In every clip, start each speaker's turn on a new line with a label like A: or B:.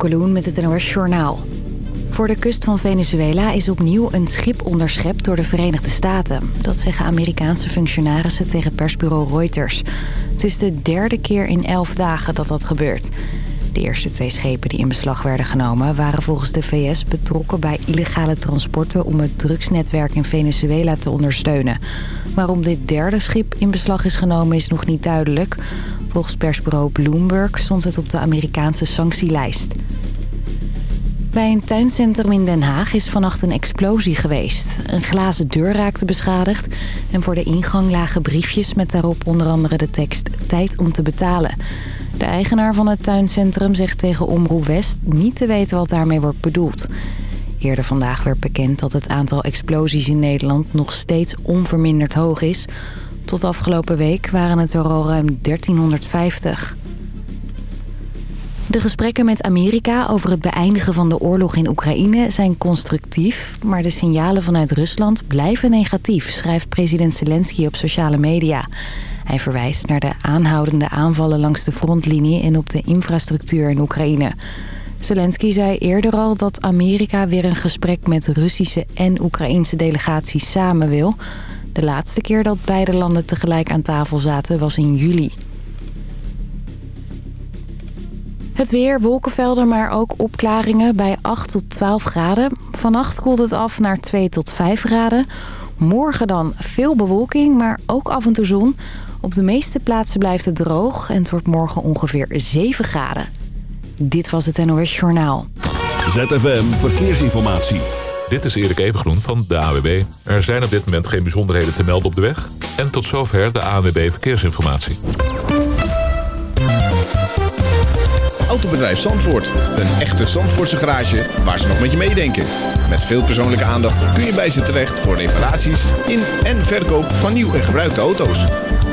A: Kalun met het NOS Journaal. Voor de kust van Venezuela is opnieuw een schip onderschept door de Verenigde Staten. Dat zeggen Amerikaanse functionarissen tegen persbureau Reuters. Het is de derde keer in elf dagen dat dat gebeurt. De eerste twee schepen die in beslag werden genomen... waren volgens de VS betrokken bij illegale transporten... om het drugsnetwerk in Venezuela te ondersteunen. Waarom dit derde schip in beslag is genomen is nog niet duidelijk. Volgens persbureau Bloomberg stond het op de Amerikaanse sanctielijst. Bij een tuincentrum in Den Haag is vannacht een explosie geweest. Een glazen deur raakte beschadigd en voor de ingang lagen briefjes met daarop onder andere de tekst tijd om te betalen. De eigenaar van het tuincentrum zegt tegen Omroep West niet te weten wat daarmee wordt bedoeld. Eerder vandaag werd bekend dat het aantal explosies in Nederland nog steeds onverminderd hoog is. Tot afgelopen week waren het er al ruim 1350. De gesprekken met Amerika over het beëindigen van de oorlog in Oekraïne zijn constructief, maar de signalen vanuit Rusland blijven negatief, schrijft president Zelensky op sociale media. Hij verwijst naar de aanhoudende aanvallen langs de frontlinie en op de infrastructuur in Oekraïne. Zelensky zei eerder al dat Amerika weer een gesprek met Russische en Oekraïnse delegaties samen wil. De laatste keer dat beide landen tegelijk aan tafel zaten was in juli. Het weer, wolkenvelden, maar ook opklaringen bij 8 tot 12 graden. Vannacht koelt het af naar 2 tot 5 graden. Morgen dan veel bewolking, maar ook af en toe zon. Op de meeste plaatsen blijft het droog en het wordt morgen ongeveer 7 graden. Dit was het NOS Journaal.
B: ZFM Verkeersinformatie.
C: Dit is Erik Evengroen van de AWB. Er zijn op dit moment geen bijzonderheden te melden op de weg. En tot zover de AWB Verkeersinformatie.
D: Autobedrijf Zandvoort. Een echte Zandvoortse garage waar ze nog met je meedenken. Met veel persoonlijke aandacht kun je bij ze terecht voor reparaties in en verkoop van nieuw en gebruikte auto's.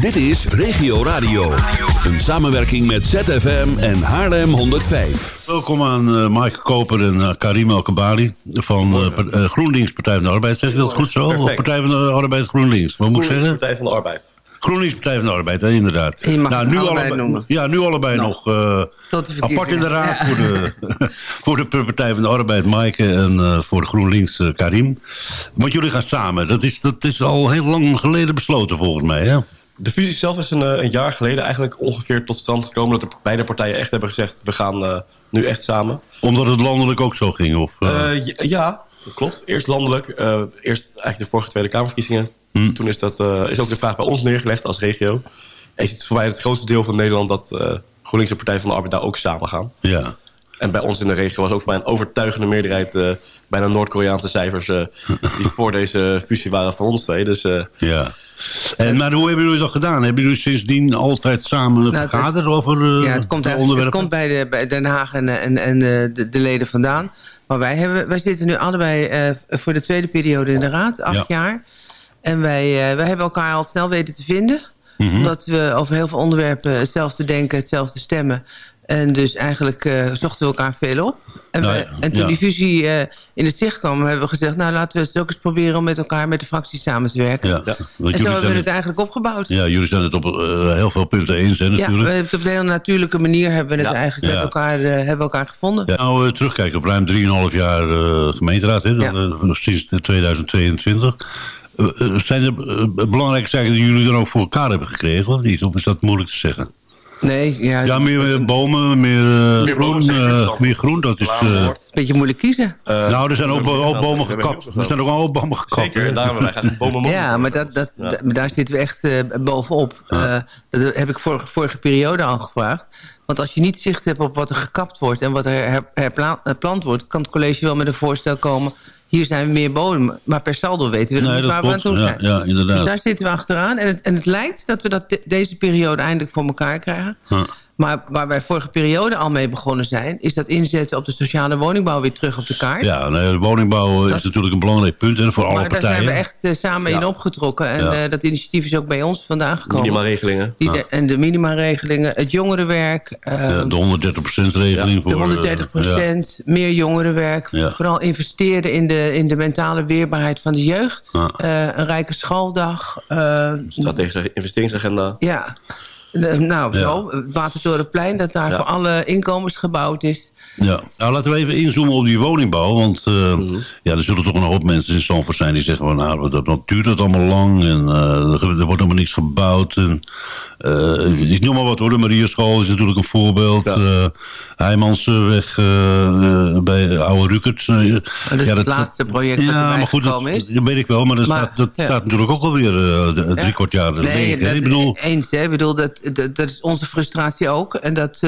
B: Dit is Regio Radio. Een samenwerking met ZFM en Haarlem 105.
E: Welkom aan uh, Maaike Koper en uh, Karim El van uh, GroenLinks Partij van de Arbeid. Zeg ik dat goed zo? Of Partij van de Arbeid GroenLinks? Wat moet ik zeggen?
F: Partij van de Arbeid.
E: GroenLinks Partij van de Arbeid, hè, inderdaad.
G: Je mag nou, nu allebei, noemen.
E: Ja, nu allebei nou, nog uh, apart in de raad ja. voor, de, voor de Partij van de Arbeid, Maaike, en uh, voor GroenLinks, uh, Karim. Want jullie gaan samen. Dat is, dat is al heel lang geleden besloten volgens mij, hè?
F: De fusie zelf is een, een, jaar geleden eigenlijk ongeveer tot stand gekomen... dat de beide partijen echt hebben gezegd, we gaan nu echt samen.
E: Omdat het landelijk ook zo ging? Of,
F: ja, klopt. Eerst landelijk. eerst eigenlijk de vorige Tweede Kamerverkiezingen. Hmm. Toen is, dat, is ook de vraag bij ons neergelegd als regio. En is het voor mij het grootste deel van Nederland... dat GroenLinks en Partij van de Arbeid daar ook samen gaan.
E: Ja.
F: En bij ons in de regio was ook voor mij een overtuigende meerderheid... Uh, bijna Noord-Koreaanse cijfers die voor deze fusie waren van ons twee. Dus,
E: ja. En, maar hoe hebben jullie dat gedaan? Hebben jullie sindsdien altijd samen nou, vergaderd over
G: Ja, het komt, het komt bij, de, bij Den Haag en, en, en de, de leden vandaan. Maar wij, hebben, wij zitten nu allebei voor de tweede periode in de raad, acht jaar... En wij, uh, wij hebben elkaar al snel weten te vinden. Mm Omdat we over heel veel onderwerpen hetzelfde denken, hetzelfde stemmen. En dus eigenlijk uh, zochten we elkaar veel op. En, nou, we, en toen die fusie uh, in het zicht kwam, hebben we gezegd... nou, laten we het ook eens proberen om met elkaar met de fracties samen te werken. Ja. En zo hebben we het eigenlijk opgebouwd.
E: Ja, jullie zijn het op uh, heel veel punten eens, hè, natuurlijk.
G: Ja, we hebben het op een heel natuurlijke manier hebben we het eigenlijk met elkaar, hebben elkaar gevonden.
E: Ja, nou, terugkijken op ruim 3,5 jaar gemeenteraad, hè, sinds 2022... Eh, eh, zijn er eh, belangrijke zaken die jullie dan ook voor elkaar hebben gekregen, of niet? Of is dat moeilijk te zeggen?
G: Nee, ja...
E: Ja, meer bomen, meer, meer groen, uh, meer groen, dat is... Uh,
G: Beetje moeilijk kiezen.
E: Uh, nou, er zijn ook, ook bomen gekapt. Er zijn ook al bomen gekapt.
F: Zeker, daarom wij gaan bomen
G: Ja, maar dat, dat, ja. daar zitten we echt bovenop. Dat heb ik vorige, vorige periode al gevraagd. Want als je niet zicht hebt op wat er gekapt wordt... en wat er herplant wordt... kan het college wel met een voorstel komen hier zijn we meer bodem. Maar per saldo weten we niet waar we aan toe zijn.
E: Ja.
G: Dus daar zitten we achteraan. En het, en het lijkt dat we dat deze periode eindelijk voor elkaar krijgen. Maar waar wij vorige periode al mee begonnen zijn... is dat inzetten op de sociale woningbouw weer terug op de kaart.
E: Ja, nee, de woningbouw is natuurlijk een belangrijk punt hè, voor alle
G: maar
E: partijen.
G: daar zijn we echt uh, samen in opgetrokken. En
E: Ja.
G: uh, dat initiatief is ook bij ons vandaan gekomen.
F: Minimaregelingen.
G: Die de- en de minimaregelingen, het jongerenwerk... uh,
E: Ja, de 130% regeling.
G: de
E: voor,
G: 130%
E: eh,
G: meer jongerenwerk.
E: Ja.
G: Vooral investeren in de, in de mentale weerbaarheid van de jeugd.
E: Ja.
G: Uh, een rijke schooldag. Uh,
F: Strategische investeringsagenda.
G: ja, nou
E: Ja.
G: zo. Het Watertorenplein, dat daar
F: Ja.
G: voor alle inkomens gebouwd is.
E: Ja, nou laten we even inzoomen op die woningbouw. Want eh,
G: Mhm.
E: ja, er zullen toch een hoop mensen in Zandvoort zijn die zeggen... Van, nou, dat, dat duurt het allemaal lang en eh, er wordt helemaal niks gebouwd. En, eh, ik noem maar wat hoor, de Mariaschool is natuurlijk een voorbeeld.
F: Ja.
E: Heijmansweg bij Oude Rukert.
G: Oh, Dat is
E: ja,
G: het laatste project dat
E: ja,
G: erbij
E: maar goed, dat,
G: is.
E: dat weet ik wel. Maar dat,
G: Maar,
E: staat, dat
G: ja.
E: staat natuurlijk ook alweer de- drie kwart jaar
G: Nee,
E: leeg.
G: dat,
E: ik bedoel,
G: eens. Hè? Ik bedoel, dat, dat, dat is onze frustratie ook. En dat,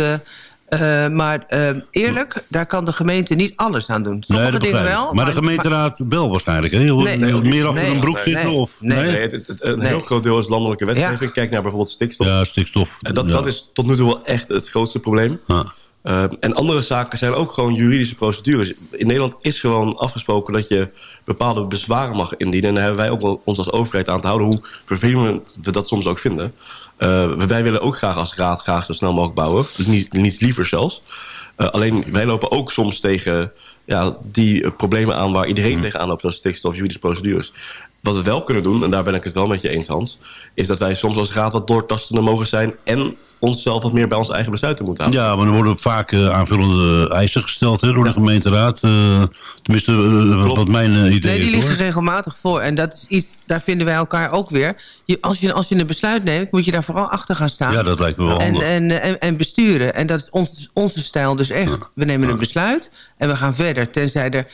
G: eh, maar eh, eerlijk, daar kan de gemeente niet alles aan doen. Sommige
E: nee, dat
G: dingen wel.
E: maar, de gemeenteraad wel waarschijnlijk. Hè? Nee,
G: Nee.
E: meer achter
G: Nee.
E: een broek
G: Nee.
E: zitten?
G: Nee.
E: Of,
G: Nee.
F: Nee, het, het- het- een
G: Nee.
F: heel groot deel is landelijke wetgeving.
G: Ja.
F: Kijk naar bijvoorbeeld stikstof.
E: Ja, stikstof.
F: En dat,
E: ja.
F: dat is tot nu toe wel echt het grootste probleem.
E: Ja.
F: Uh, en andere zaken zijn ook gewoon juridische procedures. In Nederland is gewoon afgesproken dat je bepaalde bezwaren mag indienen. En daar hebben wij ook ons als overheid aan te houden... hoe vervelend we dat soms ook vinden. Uh, wij willen ook graag als raad graag zo snel mogelijk bouwen. Dus niet, niets liever zelfs. Uh, alleen wij lopen ook soms tegen ja, die problemen aan... waar iedereen
E: Mm.
F: tegenaan loopt, zoals stikstof, juridische procedures. Wat we wel kunnen doen, en daar ben ik het wel met je eens, Hans... is dat wij soms als raad wat doortastender mogen zijn... en onszelf wat meer bij onze eigen besluiten moeten houden.
E: Ja, maar er worden vaak uh, aanvullende eisen gesteld hè, door de gemeenteraad. Uh, tenminste, uh, wat mijn idee is.
G: Nee, die liggen
E: hoor.
G: regelmatig voor. En dat is iets, daar vinden wij elkaar ook weer. Je, als, je, als je een besluit neemt, moet je daar vooral achter gaan staan.
E: Ja, dat lijkt me wel
G: en, en, en besturen. En dat is ons, onze stijl dus echt. We nemen een besluit en we gaan verder. Tenzij er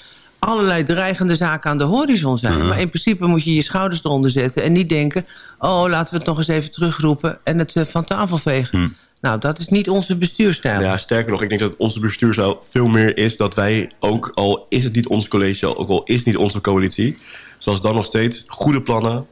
G: allerlei dreigende zaken aan de horizon zijn. Maar in principe moet je je schouders eronder zetten... en niet denken, oh, laten we het nog eens even terugroepen... en het uh, van tafel vegen.
E: Hm.
G: Nou, dat is niet onze bestuurstijl.
F: Ja, sterker nog, ik denk dat onze bestuurstijl veel meer is... dat wij ook, al is het niet ons college, ook al is het niet onze coalitie... zoals dan nog steeds goede plannen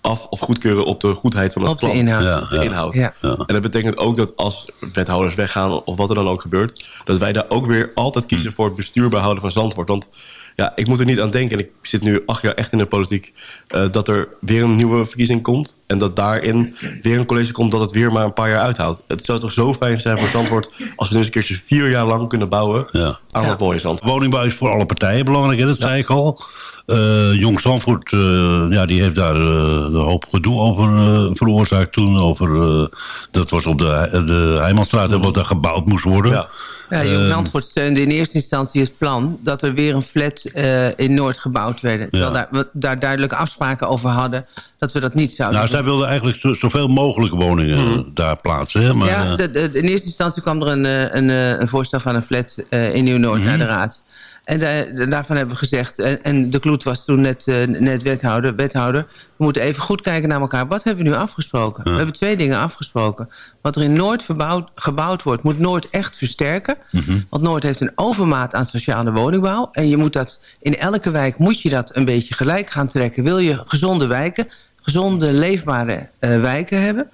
F: af of goedkeuren op de goedheid van het
G: op de
F: plan.
G: inhoud.
E: Ja,
F: De
E: ja.
F: inhoud.
G: Ja.
F: En dat betekent ook dat als wethouders weggaan... of wat er dan ook gebeurt... dat wij daar ook weer altijd kiezen voor het bestuurbaar houden van Zandvoort. Want ja, ik moet er niet aan denken... en ik zit nu acht jaar echt in de politiek... Uh, dat er weer een nieuwe verkiezing komt... en dat daarin weer een college komt dat het weer maar een paar jaar uithoudt. Het zou toch zo fijn zijn voor Zandvoort... als we nu eens een keertje vier jaar lang kunnen bouwen...
E: Ja.
F: aan
G: Ja.
F: dat mooie Zandvoort.
E: Woningbouw is voor alle partijen belangrijk, hè? dat zei ik al. Uh, Jong Zandvoort, uh, ja, die heeft daar uh, een hoop gedoe over uh, veroorzaakt toen. Over, dat was op de, de Heijmanstraat, wat daar gebouwd moest worden.
F: Ja.
G: Ja, Jong Zandvoort steunde in eerste instantie het plan... dat er weer een flat uh, in Noord gebouwd werd. Terwijl daar, we daar duidelijke afspraken over hadden... dat we dat niet zouden
E: Nou,
G: doen.
E: zij wilden eigenlijk zo, zoveel mogelijk woningen mm -hmm. daar plaatsen. Hè? Maar,
G: ja, de, de, in eerste instantie kwam er een, een, een voorstel van een flat uh, in Nieuw-Noord mm -hmm. naar de raad. En da daarvan hebben we gezegd... En, en de Kloet was toen net, uh, net wethouder, wethouder... we moeten even goed kijken naar elkaar. Wat hebben we nu afgesproken? Ja. We hebben twee dingen afgesproken. Wat er in Noord verbouwd, gebouwd wordt... moet Noord echt versterken. Mm -hmm. Want Noord heeft een overmaat aan sociale woningbouw. En je moet dat, in elke wijk moet je dat een beetje gelijk gaan trekken. Wil je gezonde wijken, gezonde, leefbare uh, wijken hebben...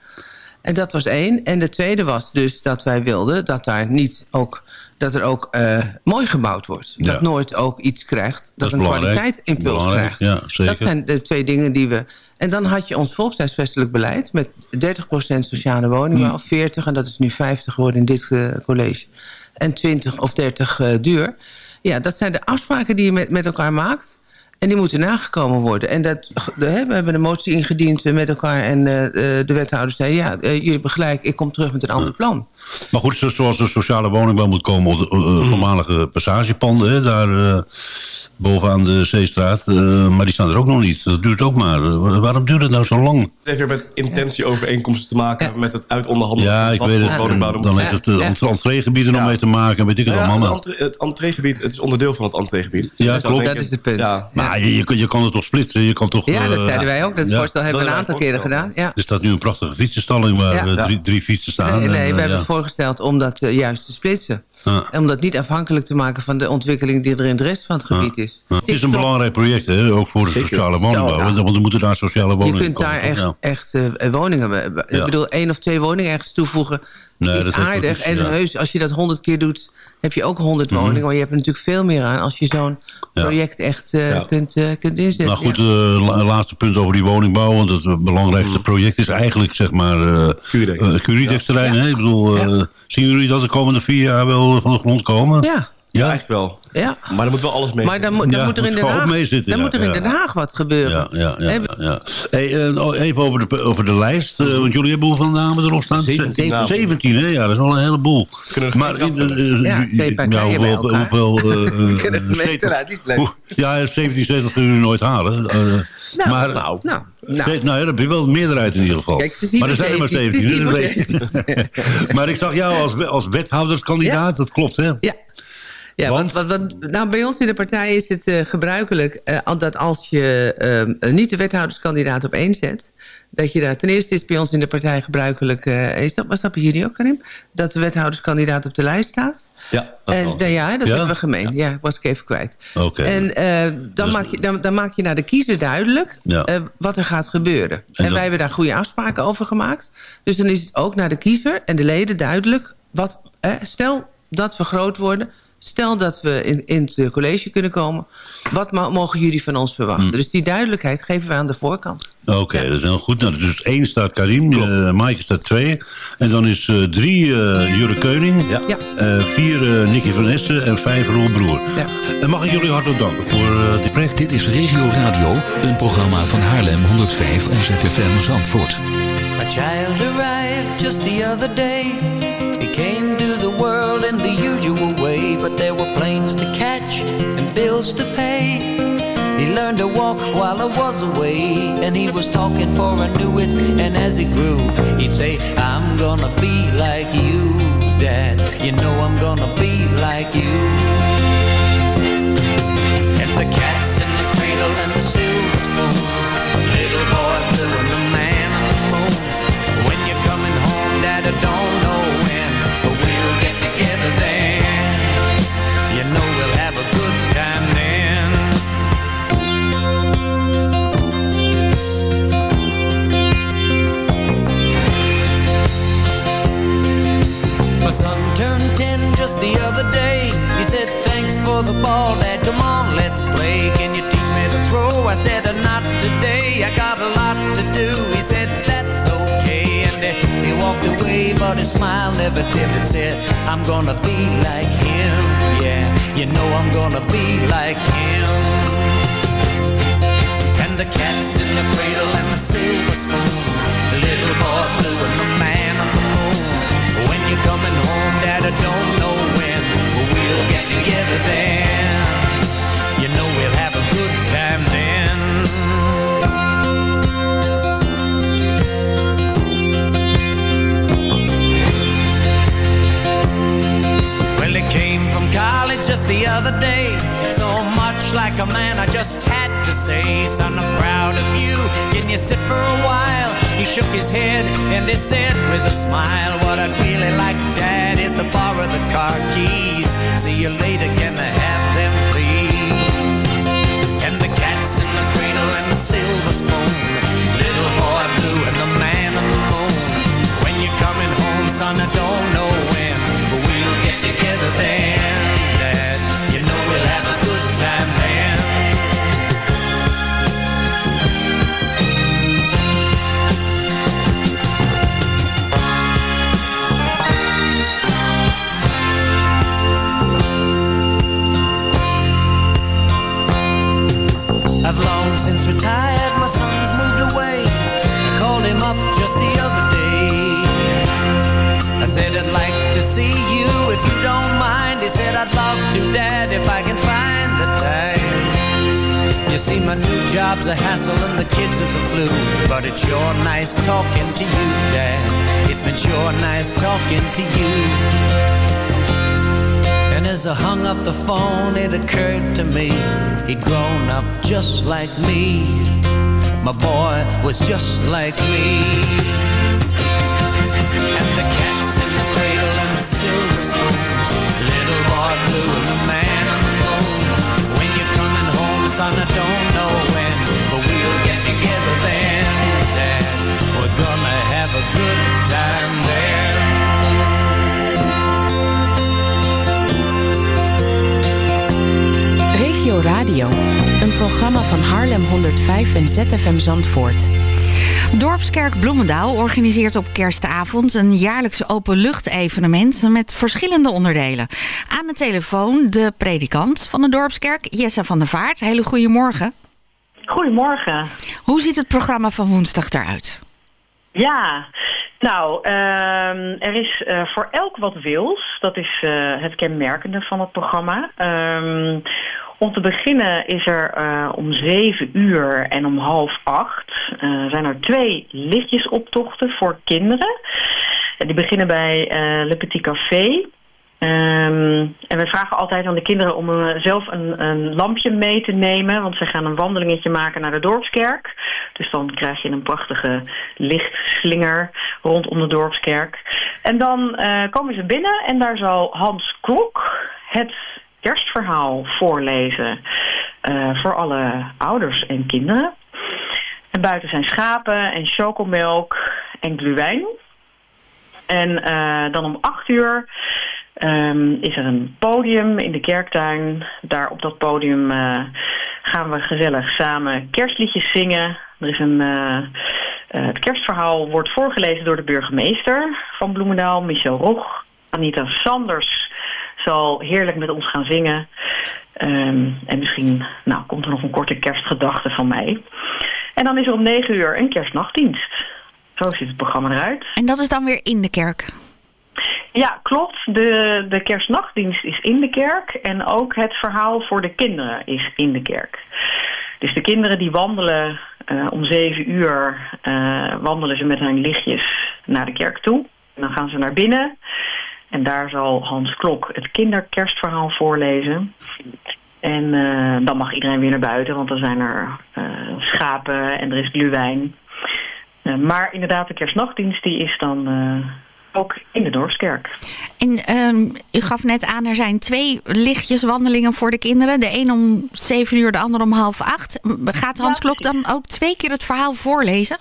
G: En dat was één. En de tweede was dus dat wij wilden dat daar niet ook dat er ook uh, mooi gebouwd wordt. Ja. Dat Noord ook iets krijgt. Dat, dat een kwaliteitsimpuls krijgt.
E: Ja,
G: dat zijn de twee dingen die we... En dan had je ons volkshuisvestelijk beleid... met 30% sociale woningbouw, mm. 40 en dat is nu 50 geworden in dit uh, college. En 20 of 30 uh, duur. Ja, dat zijn de afspraken die je met, met elkaar maakt... En die moeten nagekomen worden. En dat, we hebben een motie ingediend met elkaar. En uh, de wethouder zei, ja, jullie hebben gelijk. Ik kom terug met een ander plan.
E: Maar goed, zoals de sociale woningbouw moet komen... op de uh, voormalige passagepanden, hè, daar bovenaan de Zeestraat. maar die staan er ook nog niet. Dat duurt ook maar. waarom duurt het nou zo lang?
F: Het heeft weer met intentieovereenkomsten te maken... Ja. met het uitonderhandelen.
E: Ja, ik weet het. En dan heeft het uh, ja. entreegebied er nog mee te maken. Weet ik het allemaal.
F: Het, entre, het entreegebied, het is onderdeel van het entreegebied.
E: Ja,
G: dus
E: klopt.
G: Dat is het punt.
E: Ja. Maar je, je, je, kan het toch splitsen? Je kan toch,
G: ja, dat zeiden wij ook. Dat voorstel hebben we een aantal keren gedaan. Ja.
E: Er staat nu een prachtige fietsenstalling waar ja. drie, drie fietsen staan.
G: Nee, nee en, we hebben het voorgesteld om dat uh, juist te splitsen. Ja. En om dat niet afhankelijk te maken van de ontwikkeling die er in de rest van het gebied is.
E: Ja. Het is een belangrijk project, hè? ook voor de Zeker. sociale woningbouw. Want er moeten daar sociale woningen
G: Je kunt daar
E: komen.
G: echt, echt uh, woningen... Ik bedoel, één of twee woningen ergens toevoegen... nee, is aardig. en heus, als je dat honderd keer doet, heb je ook honderd mhm. woningen. Maar je hebt er natuurlijk veel meer aan als je zo'n project echt uh, kunt, uh, kunt inzetten.
E: Nou goed, uh, laatste punt over die woningbouw. Want het belangrijkste mhm. project is eigenlijk, zeg maar, uh, Curidex-terrein. Ik bedoel, zien jullie dat de komende vier jaar wel van de grond komen?
G: Ja.
F: Ja, eigenlijk wel. Ja. Maar dan moet wel alles mee.
G: Maar dan, dan moet er in Den Haag, dan moet er in Den Haag wat gebeuren.
E: Ja, ja, ja. ja, Hey, uh, even over de, over de lijst. Uh, want jullie hebben hoeveel namen erop staan?
G: 17.
E: 17, hè? Ja, dat is wel een heleboel.
G: Maar in, uh, ja, twee partijen nou, hoeveel, hoeveel uh.
E: Ja, 17 zetels kunnen jullie nooit halen. nou, maar, nou, nou, nou. nou ja, dan heb je wel een meerderheid in ieder geval.
G: Kijk, maar er zijn er maar 17.
E: maar ik zag jou als, als wethouderskandidaat, dat klopt hè?
G: Ja. Ja, want, nou, bij ons in de partij is het uh, gebruikelijk uh, dat als je uh, niet de wethouderskandidaat op één zet... dat je daar ten eerste is bij ons in de partij gebruikelijk... is dat, was dat bij jullie ook, Karim? Dat de wethouderskandidaat op de lijst staat.
F: Ja,
G: dat, en, ja, ja, dat hebben we gemeen. Ja. ja, was ik even kwijt.
E: Oké.
G: En dan, dus, maak je, dan, dan, maak je naar de kiezer duidelijk wat er gaat gebeuren. En, en wij hebben daar goede afspraken over gemaakt. Dus dan is het ook naar de kiezer en de leden duidelijk... Wat, stel dat we groot worden Stel dat we in, in het college kunnen komen. Wat mogen jullie van ons verwachten? Hmm. Dus die duidelijkheid geven we aan de voorkant.
E: Oké, dat is heel goed. Nou, dus één staat Karim, uh, Maaike staat twee. En dan is uh, drie uh, Jure Keuning. Ja. vier Nicky van Essen en vijf Roel Broer. Ja. En mag ik jullie hartelijk danken voor dit project.
B: Dit is Regio Radio, een programma van Haarlem 105 en ZFM Zandvoort.
H: A child arrived just the other day. came to the world in the usual way, but there were planes to catch and bills to pay. He learned to walk while I was away, and he was talking for I knew it. And as he grew, he'd say, I'm gonna be like you, Dad. You know I'm gonna be like you. And the cat's in the cradle and the just the other day. He said, thanks for the ball, Dad, come on, let's play. Can you teach me to throw? I said, not today, I got a lot to do. He said, that's okay. And he walked away, but his smile never dimmed. And said, I'm gonna be like him. Yeah, you know I'm gonna be like him. And the cat's in the cradle and the silver spoon. The little boy blue and the I don't know when, but we'll get together then. You know we'll have a good time then. Well, he came from college just the other day. So much like a man, I just had to say, son, I'm proud of you. Can you sit for a while? He shook his head and he said with a smile, What I'd really like, Dad, is to borrow the car keys. See you later, can I have them, please? And the cat's in the cradle and the silver spoon. Little boy blue and the man on the moon. When you're coming home, son, I don't know when, but we'll get together then. Since retired, my son's moved away. I called him up just the other day. I said, I'd like to see you if you don't mind. He said, I'd love to, Dad, if I can find the time. You see, my new job's a hassle and the kids are the flu. But it's sure nice talking to you, Dad. It's been sure nice talking to you. And as I hung up the phone, it occurred to me he'd grown up just like me. My boy was just like me. And the cat's in the cradle and the silver spoon. Little boy blue and the man on the moon. When you're coming home, son, I don't know when, but we'll get together then, Dad. We're gonna have a good time there.
I: Regio Radio, een programma van Haarlem 105 en ZFM Zandvoort.
J: Dorpskerk Bloemendaal organiseert op kerstavond een jaarlijks openlucht-evenement met verschillende onderdelen. Aan de telefoon de predikant van de Dorpskerk, Jesse van der Vaart. Hele goedemorgen.
K: Goedemorgen.
J: Hoe ziet het programma van woensdag eruit?
K: Ja, nou, ehm, er is uh, voor elk wat wils. Dat is uh, het kenmerkende van het programma. Om te beginnen is er uh, om zeven uur en om half acht... zijn er twee lichtjesoptochten voor kinderen. Die beginnen bij Le Petit Café. Um, en we vragen altijd aan de kinderen om uh, zelf een, een, lampje mee te nemen. Want ze gaan een wandelingetje maken naar de dorpskerk. Dus dan krijg je een prachtige lichtslinger rondom de dorpskerk. En dan uh, komen ze binnen en daar zal Hans Klok het kerstverhaal voorlezen. Uh, voor alle ouders en kinderen. En buiten zijn schapen en chocomelk en gluwijn. En dan om acht uur um, is er een podium in de kerktuin. Daar op dat podium uh, gaan we gezellig samen kerstliedjes zingen. Er is een, het kerstverhaal wordt voorgelezen door de burgemeester van Bloemendaal, Michel Rog. Anita Sanders zal heerlijk met ons gaan zingen. Um, en misschien nou, komt er nog een korte kerstgedachte van mij. En dan is er om negen uur een kerstnachtdienst. Zo ziet het programma eruit.
J: En dat is dan weer in de kerk?
K: Ja, klopt. De, de kerstnachtdienst is in de kerk en ook het verhaal voor de kinderen is in de kerk. Dus de kinderen die wandelen uh, om zeven uur, uh, wandelen ze met hun lichtjes naar de kerk toe. En dan gaan ze naar binnen en daar zal Hans Klok het kinderkerstverhaal voorlezen. En uh, dan mag iedereen weer naar buiten, want dan zijn er schapen en er is gluwijn. maar inderdaad, de kerstnachtdienst die is dan ook in de dorpskerk.
J: En um, u gaf net aan, er zijn twee lichtjeswandelingen voor de kinderen. De een om zeven uur, de ander om half acht. Gaat Hans Klok dan ook twee keer het verhaal voorlezen?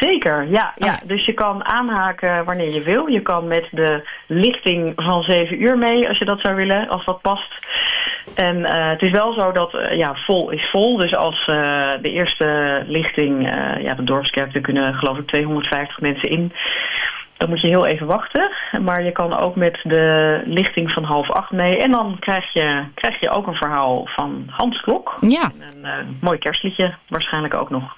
K: Zeker, ja, ja. Oh. Dus je kan aanhaken wanneer je wil. Je kan met de lichting van 7 uur mee, als je dat zou willen, als dat past. En uh, het is wel zo dat, uh, ja, vol is vol. Dus als uh, de eerste lichting, ja, de dorpskerk, er kunnen geloof ik 250 mensen in. Dan moet je heel even wachten. Maar je kan ook met de lichting van half acht mee. En dan krijg je, krijg je ook een verhaal van Hans Klok.
J: Ja.
K: En een uh, mooi kerstliedje waarschijnlijk ook nog.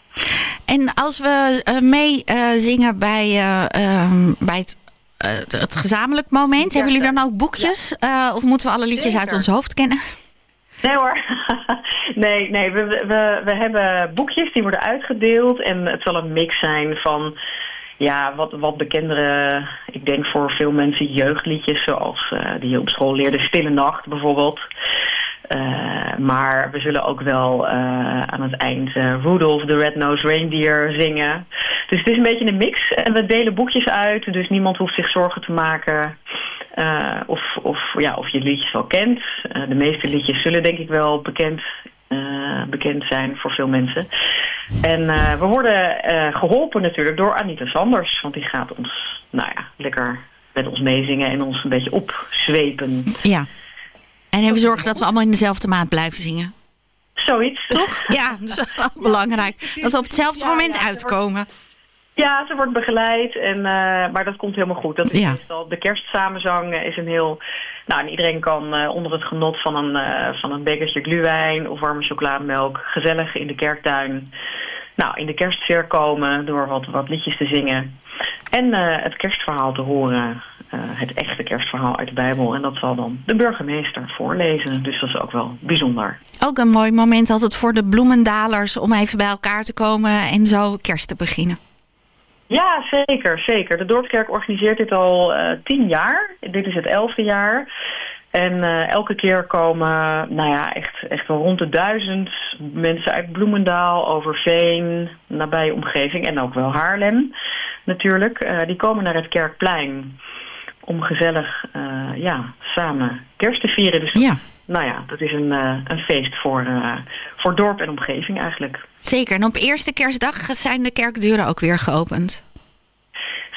J: En als we uh, mee uh, zingen bij, ehm, bij het, het gezamenlijk moment... hebben jullie dan ook boekjes? Ja. of moeten we alle liedjes Zeker. uit ons hoofd kennen?
K: Nee hoor. nee, nee we, we, we hebben boekjes die worden uitgedeeld. En het zal een mix zijn van ja, wat, wat bekendere, ik denk voor veel mensen jeugdliedjes zoals uh, die op school leerde, Stille Nacht bijvoorbeeld. Uh, maar we zullen ook wel uh, aan het eind Rudolph the Red-Nosed Reindeer zingen. Dus het is een beetje een mix. En we delen boekjes uit, dus niemand hoeft zich zorgen te maken of, of, ja, of je liedjes al kent. de meeste liedjes zullen denk ik wel bekend uh, bekend zijn voor veel mensen. En uh, we worden uh, geholpen natuurlijk door Anita Sanders. Want die gaat ons, nou ja, lekker met ons meezingen en ons een beetje opzwepen.
J: Ja. En even zorgen dat we allemaal in dezelfde maat blijven zingen.
K: Zoiets.
J: Toch? Ja, dat is wel belangrijk. Dat we op hetzelfde moment uitkomen.
K: Ja, ze wordt begeleid, en, uh, maar dat komt helemaal goed. Dat is ja. meestal, de kerstsamenzang is een heel... Nou, en iedereen kan uh, onder het genot van een, uh, van een bekertje gluwijn of warme chocolademelk... gezellig in de kerktuin nou, in de kerstsfeer komen door wat, wat liedjes te zingen. En het kerstverhaal te horen, het echte kerstverhaal uit de Bijbel. En dat zal dan de burgemeester voorlezen, dus dat is ook wel bijzonder.
J: Ook een mooi moment altijd voor de bloemendalers om even bij elkaar te komen en zo kerst te beginnen.
K: Ja, zeker, zeker. De Dorpskerk organiseert dit al uh, tien jaar. Dit is het elfde jaar. En uh, elke keer komen, nou ja, echt, echt wel rond de duizend mensen uit Bloemendaal, Overveen, nabije omgeving en ook wel Haarlem natuurlijk. Uh, die komen naar het Kerkplein om gezellig, ja, samen kerst te vieren. Dus
J: ja.
K: Nou ja, dat is een, een feest voor, voor dorp en omgeving eigenlijk.
J: Zeker. En op eerste kerstdag zijn de kerkdeuren ook weer geopend.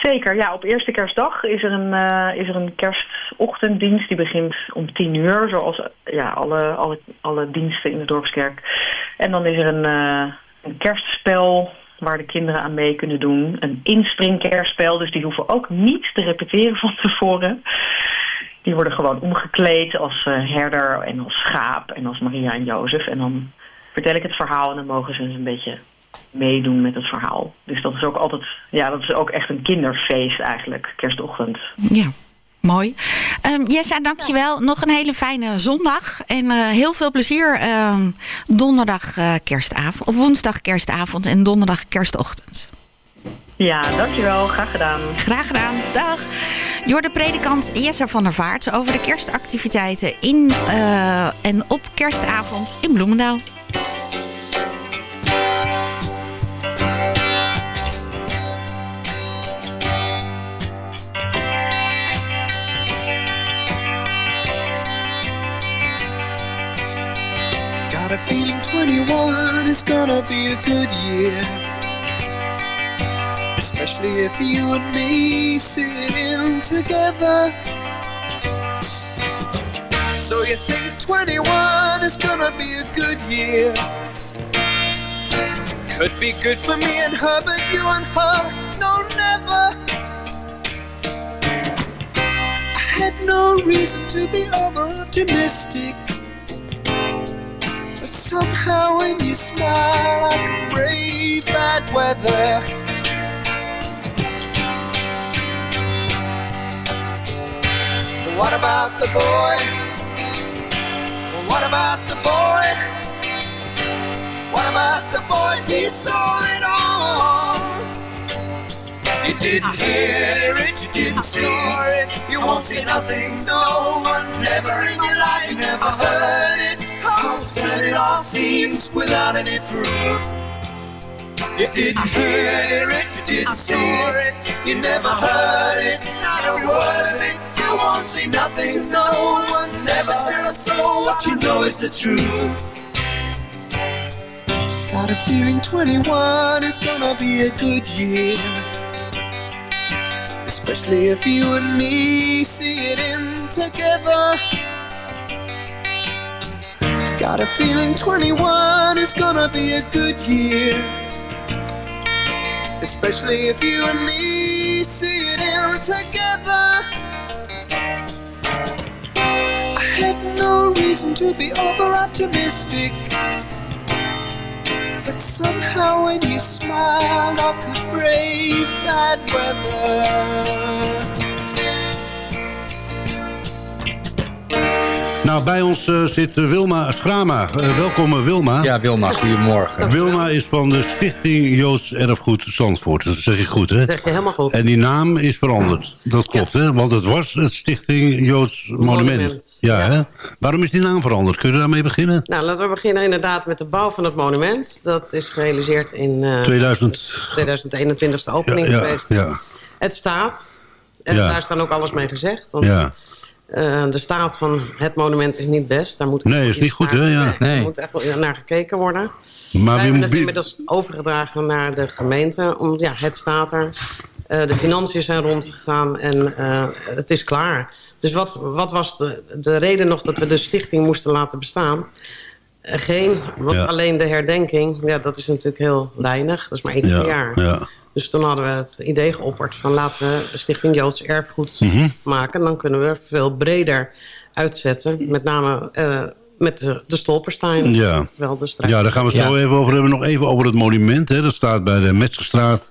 K: Zeker, ja. Op eerste kerstdag is er een, uh, is er een kerstochtenddienst. Die begint om tien uur, zoals ja, alle, alle, alle diensten in de Dorpskerk. En dan is er een, een kerstspel waar de kinderen aan mee kunnen doen. Een inspringkerstspel, dus die hoeven ook niet te repeteren van tevoren. Die worden gewoon omgekleed als uh, herder en als schaap en als Maria en Jozef. En dan vertel ik het verhaal en dan mogen ze eens een beetje meedoen met het verhaal. Dus dat is ook altijd, ja, dat is ook echt een kinderfeest eigenlijk, kerstochtend.
J: Ja. Mooi. Um, Jessa, dankjewel. Nog een hele fijne zondag. En uh, heel veel plezier uh, donderdag uh, kerstavond. Of woensdag kerstavond en donderdag kerstochtend.
K: Ja, dankjewel. Graag gedaan.
J: Graag gedaan. Dag. Jorde predikant Jessa van der Vaart over de kerstactiviteiten in en op kerstavond in Bloemendaal.
L: Got a feeling 21 is gonna be a good year. Especially if you and me sit in together. So you think 21 is gonna be a good year. Could be good for me and her, but you and her, no, never. I had no reason to be over optimistic. But somehow when you smile I can brave bad weather What about the boy? What about the boy? What about the boy? He saw it all You didn't hear it, you didn't see it You won't see nothing, no one Never in your life, you never heard it how sad it all seems without any proof. You didn't hear it, you didn't see it, you never heard it, not a word of it. You won't see nothing to no one, never tell a soul what you know is the truth. Got a feeling 21 is gonna be a good year. Especially if you and me see it in together. Got a feeling 21 is gonna be a good year. Especially if you and me reason to be over optimistic. But somehow when you smiled, I could brave bad weather.
E: Nou, bij ons uh, zit Wilma Schrama. Uh, welkom Wilma.
M: Ja, Wilma, goedemorgen.
E: Wilma is van de Stichting Joods Erfgoed Zandvoort. Dat zeg ik goed, hè?
N: Dat zeg je helemaal goed.
E: En die naam is veranderd. Dat klopt, ja. hè? Want het was het Stichting Joods Monument. Monument. Ja, ja. Hè? Waarom is die naam veranderd? Kun je daarmee beginnen?
N: Nou, laten we beginnen inderdaad met de bouw van het monument. Dat is gerealiseerd in... Uh,
E: 2000...
N: 2021 de opening
E: ja,
N: geweest.
E: Ja.
N: Het staat. En daar is dan ook alles mee gezegd. Want
E: ja.
N: Uh, de staat van het monument is niet best. Daar moet
E: nee, is niet goed, hè? Ja.
N: Nee. Er moet echt wel naar gekeken worden. Maar Wij hebben het inmiddels overgedragen naar de gemeente. Om, ja, het staat er. Uh, de financiën zijn rondgegaan en uh, het is klaar. Dus wat, wat was de, de reden nog dat we de stichting moesten laten bestaan? geen, want ja. alleen de herdenking, ja, dat is natuurlijk heel weinig. Dat is maar één keer per jaar.
E: Ja.
N: Dus toen hadden we het idee geopperd van laten we Stichting Joods Erfgoed
E: Mhm.
N: mm -hmm. maken. Dan kunnen we veel breder uitzetten. Met name uh, met de, de Stolperstein.
E: Ja.
N: De
E: ja, daar gaan we het zo ja. even over hebben. Nog even over het monument. Hè. Dat staat bij de Metzgerstraat.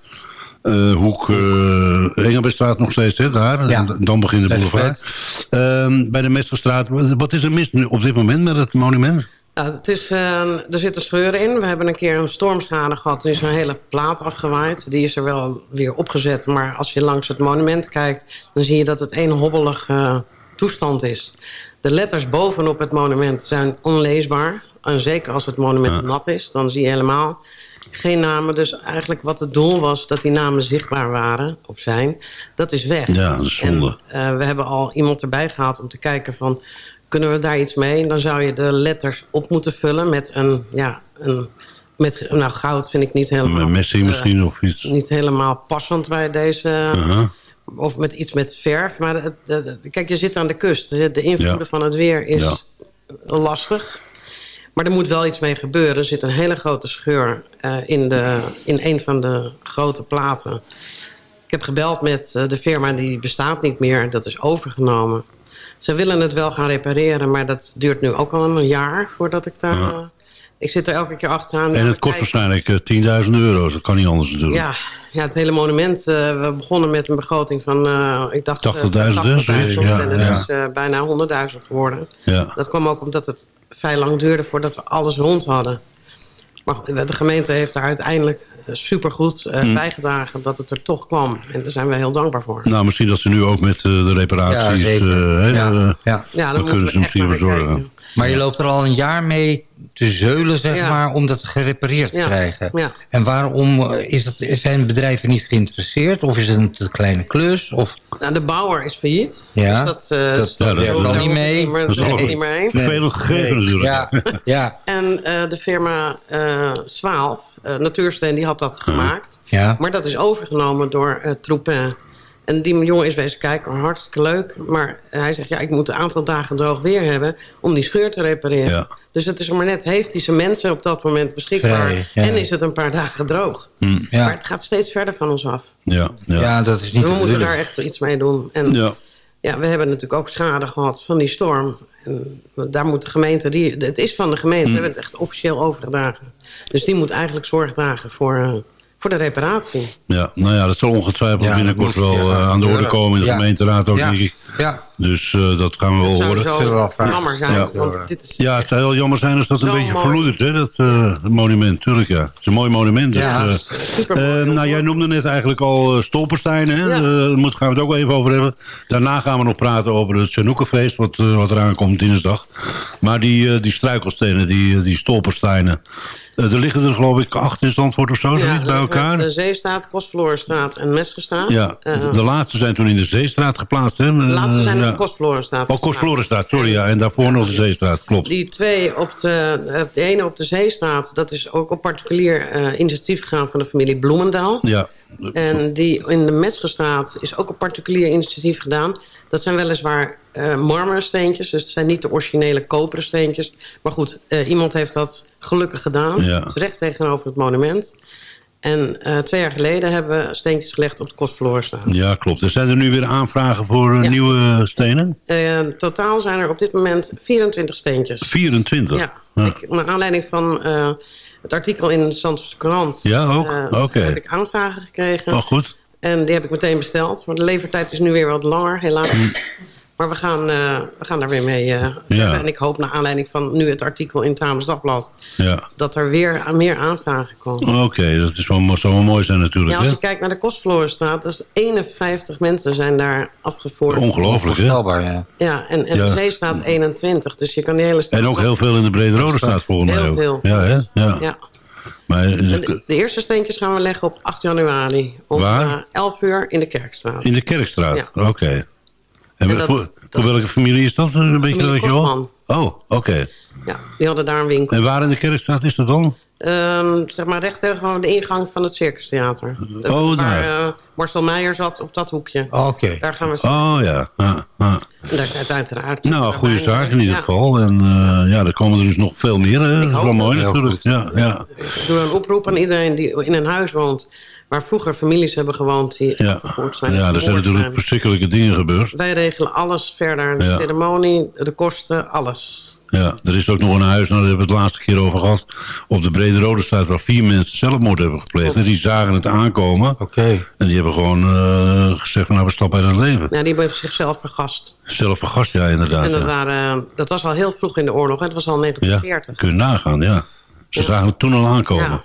E: Uh, hoek uh, nog steeds, hè, daar.
M: Ja.
E: En dan begint de boulevard. Uh, bij de Metzgerstraat. Wat is er mis op dit moment met het monument?
N: Nou, het is, uh, er zitten scheuren in. We hebben een keer een stormschade gehad. Er is een hele plaat afgewaaid. Die is er wel weer opgezet. Maar als je langs het monument kijkt... dan zie je dat het een hobbelige uh, toestand is. De letters bovenop het monument zijn onleesbaar. En zeker als het monument ja. nat is, dan zie je helemaal geen namen. Dus eigenlijk wat het doel was, dat die namen zichtbaar waren of zijn... dat is weg.
E: Ja, dat is zonde.
N: En, uh, we hebben al iemand erbij gehaald om te kijken van kunnen we daar iets mee? Dan zou je de letters op moeten vullen met een, ja, een met nou, goud vind ik niet helemaal...
E: Met Messi
N: eh,
E: misschien of iets.
N: Niet helemaal passend bij deze...
E: Uh-huh.
N: Of met iets met verf. Maar kijk, je zit aan de kust. De de invloeden
E: Ja.
N: van het weer is
E: Ja.
N: lastig. Maar er moet wel iets mee gebeuren. Er zit een hele grote scheur eh, in, de, in een van de grote platen. Ik heb gebeld met eh, de firma, die bestaat niet meer. Dat is overgenomen. Ze willen het wel gaan repareren, maar dat duurt nu ook al een jaar voordat ik daar... eh, ik zit er elke keer achteraan.
E: En het kost waarschijnlijk eh, 10.000 euro. Dat kan niet anders natuurlijk.
N: Ja, ja, het hele monument. eh, we begonnen met een begroting van, eh, ik dacht... eh,
E: 80.000, hè,
N: 80.000
E: zoiets, ja,
N: en
E: ja.
N: is eh, bijna 100.000 geworden.
E: Ja.
N: Dat kwam ook omdat het vrij lang duurde voordat we alles rond hadden. Maar de gemeente heeft daar uiteindelijk eh, supergoed eh,
E: Hm.
N: bijgedragen dat het er toch kwam. En daar zijn we heel dankbaar voor.
E: Nou, misschien dat ze nu ook met eh, de reparaties...
M: Ja,
E: eh, hè,
M: Ja, ja.
N: Ja,
E: dan kunnen ze misschien zorgen.
M: Maar je loopt er al een jaar mee te zeulen, zeg
N: Ja.
M: maar, om dat gerepareerd te
N: Ja,
M: krijgen.
N: ja.
M: En waarom is dat, zijn bedrijven niet geïnteresseerd? Of is het een te kleine klus? Of,
N: Nou, de bouwer is failliet.
M: Ja,
N: Dus dat, eh,
M: dat- dat
N: er ook
M: niet mee.
N: maar-
M: Dat is
N: dat niet meer heen.
E: Veel gegeven natuurlijk.
M: Ja, ja.
N: En eh, de firma eh Zwaalf, eh, Natuursteen, die had dat gemaakt.
M: Ja.
N: Maar dat is overgenomen door eh Troepin. En die jongen is wezen kijken, hartstikke leuk. Maar hij zegt, ja, ik moet een aantal dagen droog weer hebben... om die scheur te repareren.
E: Ja.
N: Dus het is maar net, heeft hij zijn mensen op dat moment beschikbaar...
M: Vrij, ja.
N: en is het een paar dagen droog.
M: Ja.
N: Maar het gaat steeds verder van ons af.
E: Ja, ja.
M: ja, dat is niet
N: we moeten daar echt iets mee doen. En
E: Ja.
N: ja, we hebben natuurlijk ook schade gehad van die storm. En daar moet de gemeente, die, het is van de gemeente, we hebben het echt officieel overgedragen. Dus die moet eigenlijk zorg dragen voor, eh, voor de reparatie.
E: Ja, nou ja, dat zal ongetwijfeld
M: Ja,
E: binnenkort
M: moet-
E: wel
M: ja,
E: eh, aan de orde komen in de
M: Ja.
E: gemeenteraad ook,
M: Ja.
E: denk ik.
M: Ja,
E: Dus eh, dat gaan we wel
N: Het zou
E: horen.
M: Zullen we
N: zo
M: wel vragen?
N: jammer zijn,
E: Ja.
N: want dit is...
E: Ja, het zou heel jammer zijn als dat een beetje
N: mooi.
E: verloedert, hè, dat eh, monument. Tuurlijk, ja. Het is een mooi monument. Dus,
M: Ja,
E: eh,
N: supermooi.
E: eh, nou, jij noemde net eigenlijk al uh, Stolperstein, hè?
N: Ja.
E: Eh, daar moet- gaan we het ook wel even over hebben. Daarna gaan we nog praten over het Chanoukefeest, wat, wat eraan komt dinsdag. Maar die, eh, die struikelstenen, die, die Stolpersteinen... eh, er liggen er geloof ik acht in Zandvoort of zo, zoiets bij elkaar.
N: De Zeestraat, Kostverlorenstraat en Mesgestraat.
E: Ja,
N: Eh,
E: de laatste zijn toen in de Zeestraat geplaatst, hè?
N: de laatste zijn
E: ja.
N: op de Kostverlorenstraat.
E: Oh, Kostverlorenstraat, sorry, ja. En daarvoor nog de Zeestraat, klopt.
N: Die twee, op de, eh, de ene op de Zeestraat... dat is ook op particulier eh, initiatief gegaan van de familie Bloemendaal.
E: Ja,
N: En die in de Metzgerstraat is ook een particulier initiatief gedaan. Dat zijn weliswaar eh marmeren steentjes. Dus het zijn niet de originele koperen steentjes. Maar goed, eh, iemand heeft dat gelukkig gedaan.
E: Ja.
N: Recht tegenover het monument. En eh, twee jaar geleden hebben we steentjes gelegd op de Kostverlorenstraat.
E: ja, klopt. Er zijn er nu weer aanvragen voor eh,
N: Ja.
E: nieuwe stenen?
N: Eh, totaal zijn er op dit moment 24 steentjes.
E: 24?
N: Ja,
E: Ja.
N: Ik, naar aanleiding van eh, het artikel in de Zandvoortse Krant...
E: Ja, ook?
N: eh,
E: Oké.
N: heb ik aanvragen gekregen.
E: Oh, goed.
N: En die heb ik meteen besteld. Maar de levertijd is nu weer wat langer, helaas. Maar we gaan, eh, we gaan daar weer mee eh, verder. En ik hoop naar aanleiding van nu het artikel in het Dagblad...
E: Ja.
N: dat er weer meer aanvragen komen.
E: Oké, dat is wel, zou wel mooi zijn natuurlijk,
N: Ja, als
E: hè?
N: je kijkt naar de Kostverlorenstraat... dus 51 mensen zijn daar afgevoerd.
E: Ongelooflijk, hè?
M: Ja.
N: Ja, en, en
E: Ja.
N: de Zeestraat 21. Dus je kan die hele.
E: En ook heel veel in de Brede Rode staat volgens mij
N: Heel veel.
E: Ja, hè? Ja.
N: Ja.
E: Maar,
N: de, de eerste steentjes gaan we leggen op 8 januari. Om
E: Waar?
N: eh, 11 uur in de Kerkstraat.
E: in de Kerkstraat? Oké. En,
N: En dat-
E: voor, welke familie is dat? Een beetje weet je?
N: Kostman.
E: Oh, oké.
N: Ja, die hadden daar een winkel.
E: En waar in de Kerkstraat is dat dan?
N: Ehm, zeg maar recht tegenover de ingang van het Circustheater. Dat
E: Oh,
N: is waar
E: daar.
N: eh, Marcel Meijer zat, op dat hoekje.
M: Oké.
N: Daar gaan we zitten.
E: Oh, ja. ja, ja.
N: En daar is uiteraard...
E: Nou, goede zaak in ieder
N: Ja.
E: geval. En eh, ja, er komen er dus nog veel meer. Hè? Dat is wel mooi natuurlijk. Ja, ja.
N: Ik doe een oproep aan iedereen die in een huis woont... waar vroeger families hebben gewoond die
E: Ja.
N: zijn.
E: ja, er zijn natuurlijk verschrikkelijke dingen gebeurd.
N: Wij regelen alles verder. De
E: Ja.
N: ceremonie, de kosten, alles.
E: Ja, er is ook nog een huis, nou, daar hebben we het laatste keer over gehad... op de Brede Rode Straat, waar vier mensen zelfmoord hebben gepleegd. En die zagen het aankomen.
M: Oké.
E: En die hebben gewoon eh, gezegd, nou, we stappen uit het leven.
N: Ja, die hebben zichzelf vergast.
E: Zelf vergast, ja, inderdaad.
N: En dat,
E: ja.
N: waren, dat was al heel vroeg in de oorlog. Hè? Dat was al
E: ja,
N: 1940.
E: kun je nagaan, ja. Ze zagen het toen al aankomen.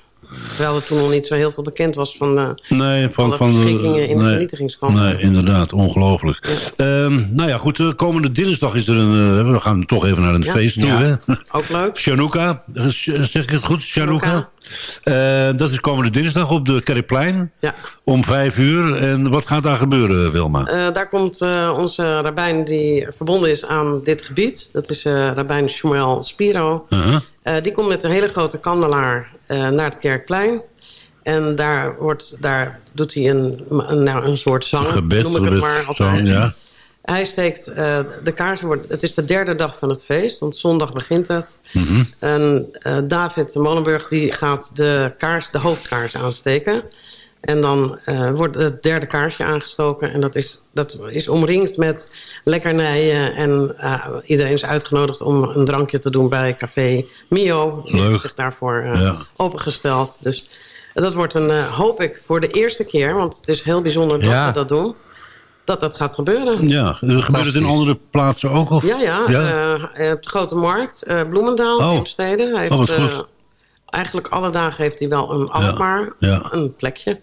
N: Terwijl er toen nog niet zo heel veel bekend was van de,
E: Nee, van,
N: de
E: van de
N: verschrikkingen in de
E: nee,
N: vernietigingskampen.
E: Nee, inderdaad, ongelooflijk. Ehm, nou ja, goed, eh, komende dinsdag is er een... eh, we gaan toch even naar een
N: Ja.
E: feest toe,
N: Ja.
E: hè?
N: Ook leuk.
E: Chanouka, eh, zeg ik het goed? Chanouka. Eh, dat is komende dinsdag op de Kerkplein.
N: Ja.
E: Om vijf uur. En wat gaat daar gebeuren, Wilma?
N: Eh, daar komt eh, onze rabbijn die verbonden is aan dit gebied. Dat is eh rabbijn Shmuel Spiro.
E: Uh-huh.
N: Eh, die komt met een hele grote kandelaar naar het Kerkplein. En daar, wordt, daar doet hij een, een, nou, een soort zang,
E: Gebed,
N: noem ik het maar altijd.
E: zang, ja.
N: Hij steekt eh, de kaarsen. Wordt, het is de derde dag van het feest, want zondag begint het.
E: Mhm.
N: En eh, David Molenburg die gaat de, kaars, de hoofdkaars aansteken. En dan eh, wordt het derde kaarsje aangestoken. En dat is, dat is omringd met lekkernijen. En eh, iedereen is uitgenodigd om een drankje te doen bij Café Mio. Die heeft zich daarvoor eh,
E: Ja.
N: opengesteld. Dus dat wordt een, hoop ik, voor de eerste keer... want het is heel bijzonder dat
E: Ja.
N: we dat doen... dat dat gaat gebeuren.
E: Ja, gebeurt het in andere plaatsen ook? Of?
N: Ja, ja. op de Grote Markt, Bloemendaal,
E: Oh.
N: Heemstede. Hij
E: Oh,
N: heeft, eigenlijk alle dagen heeft hij wel een Alkmaar,
M: Ja.
N: een plekje.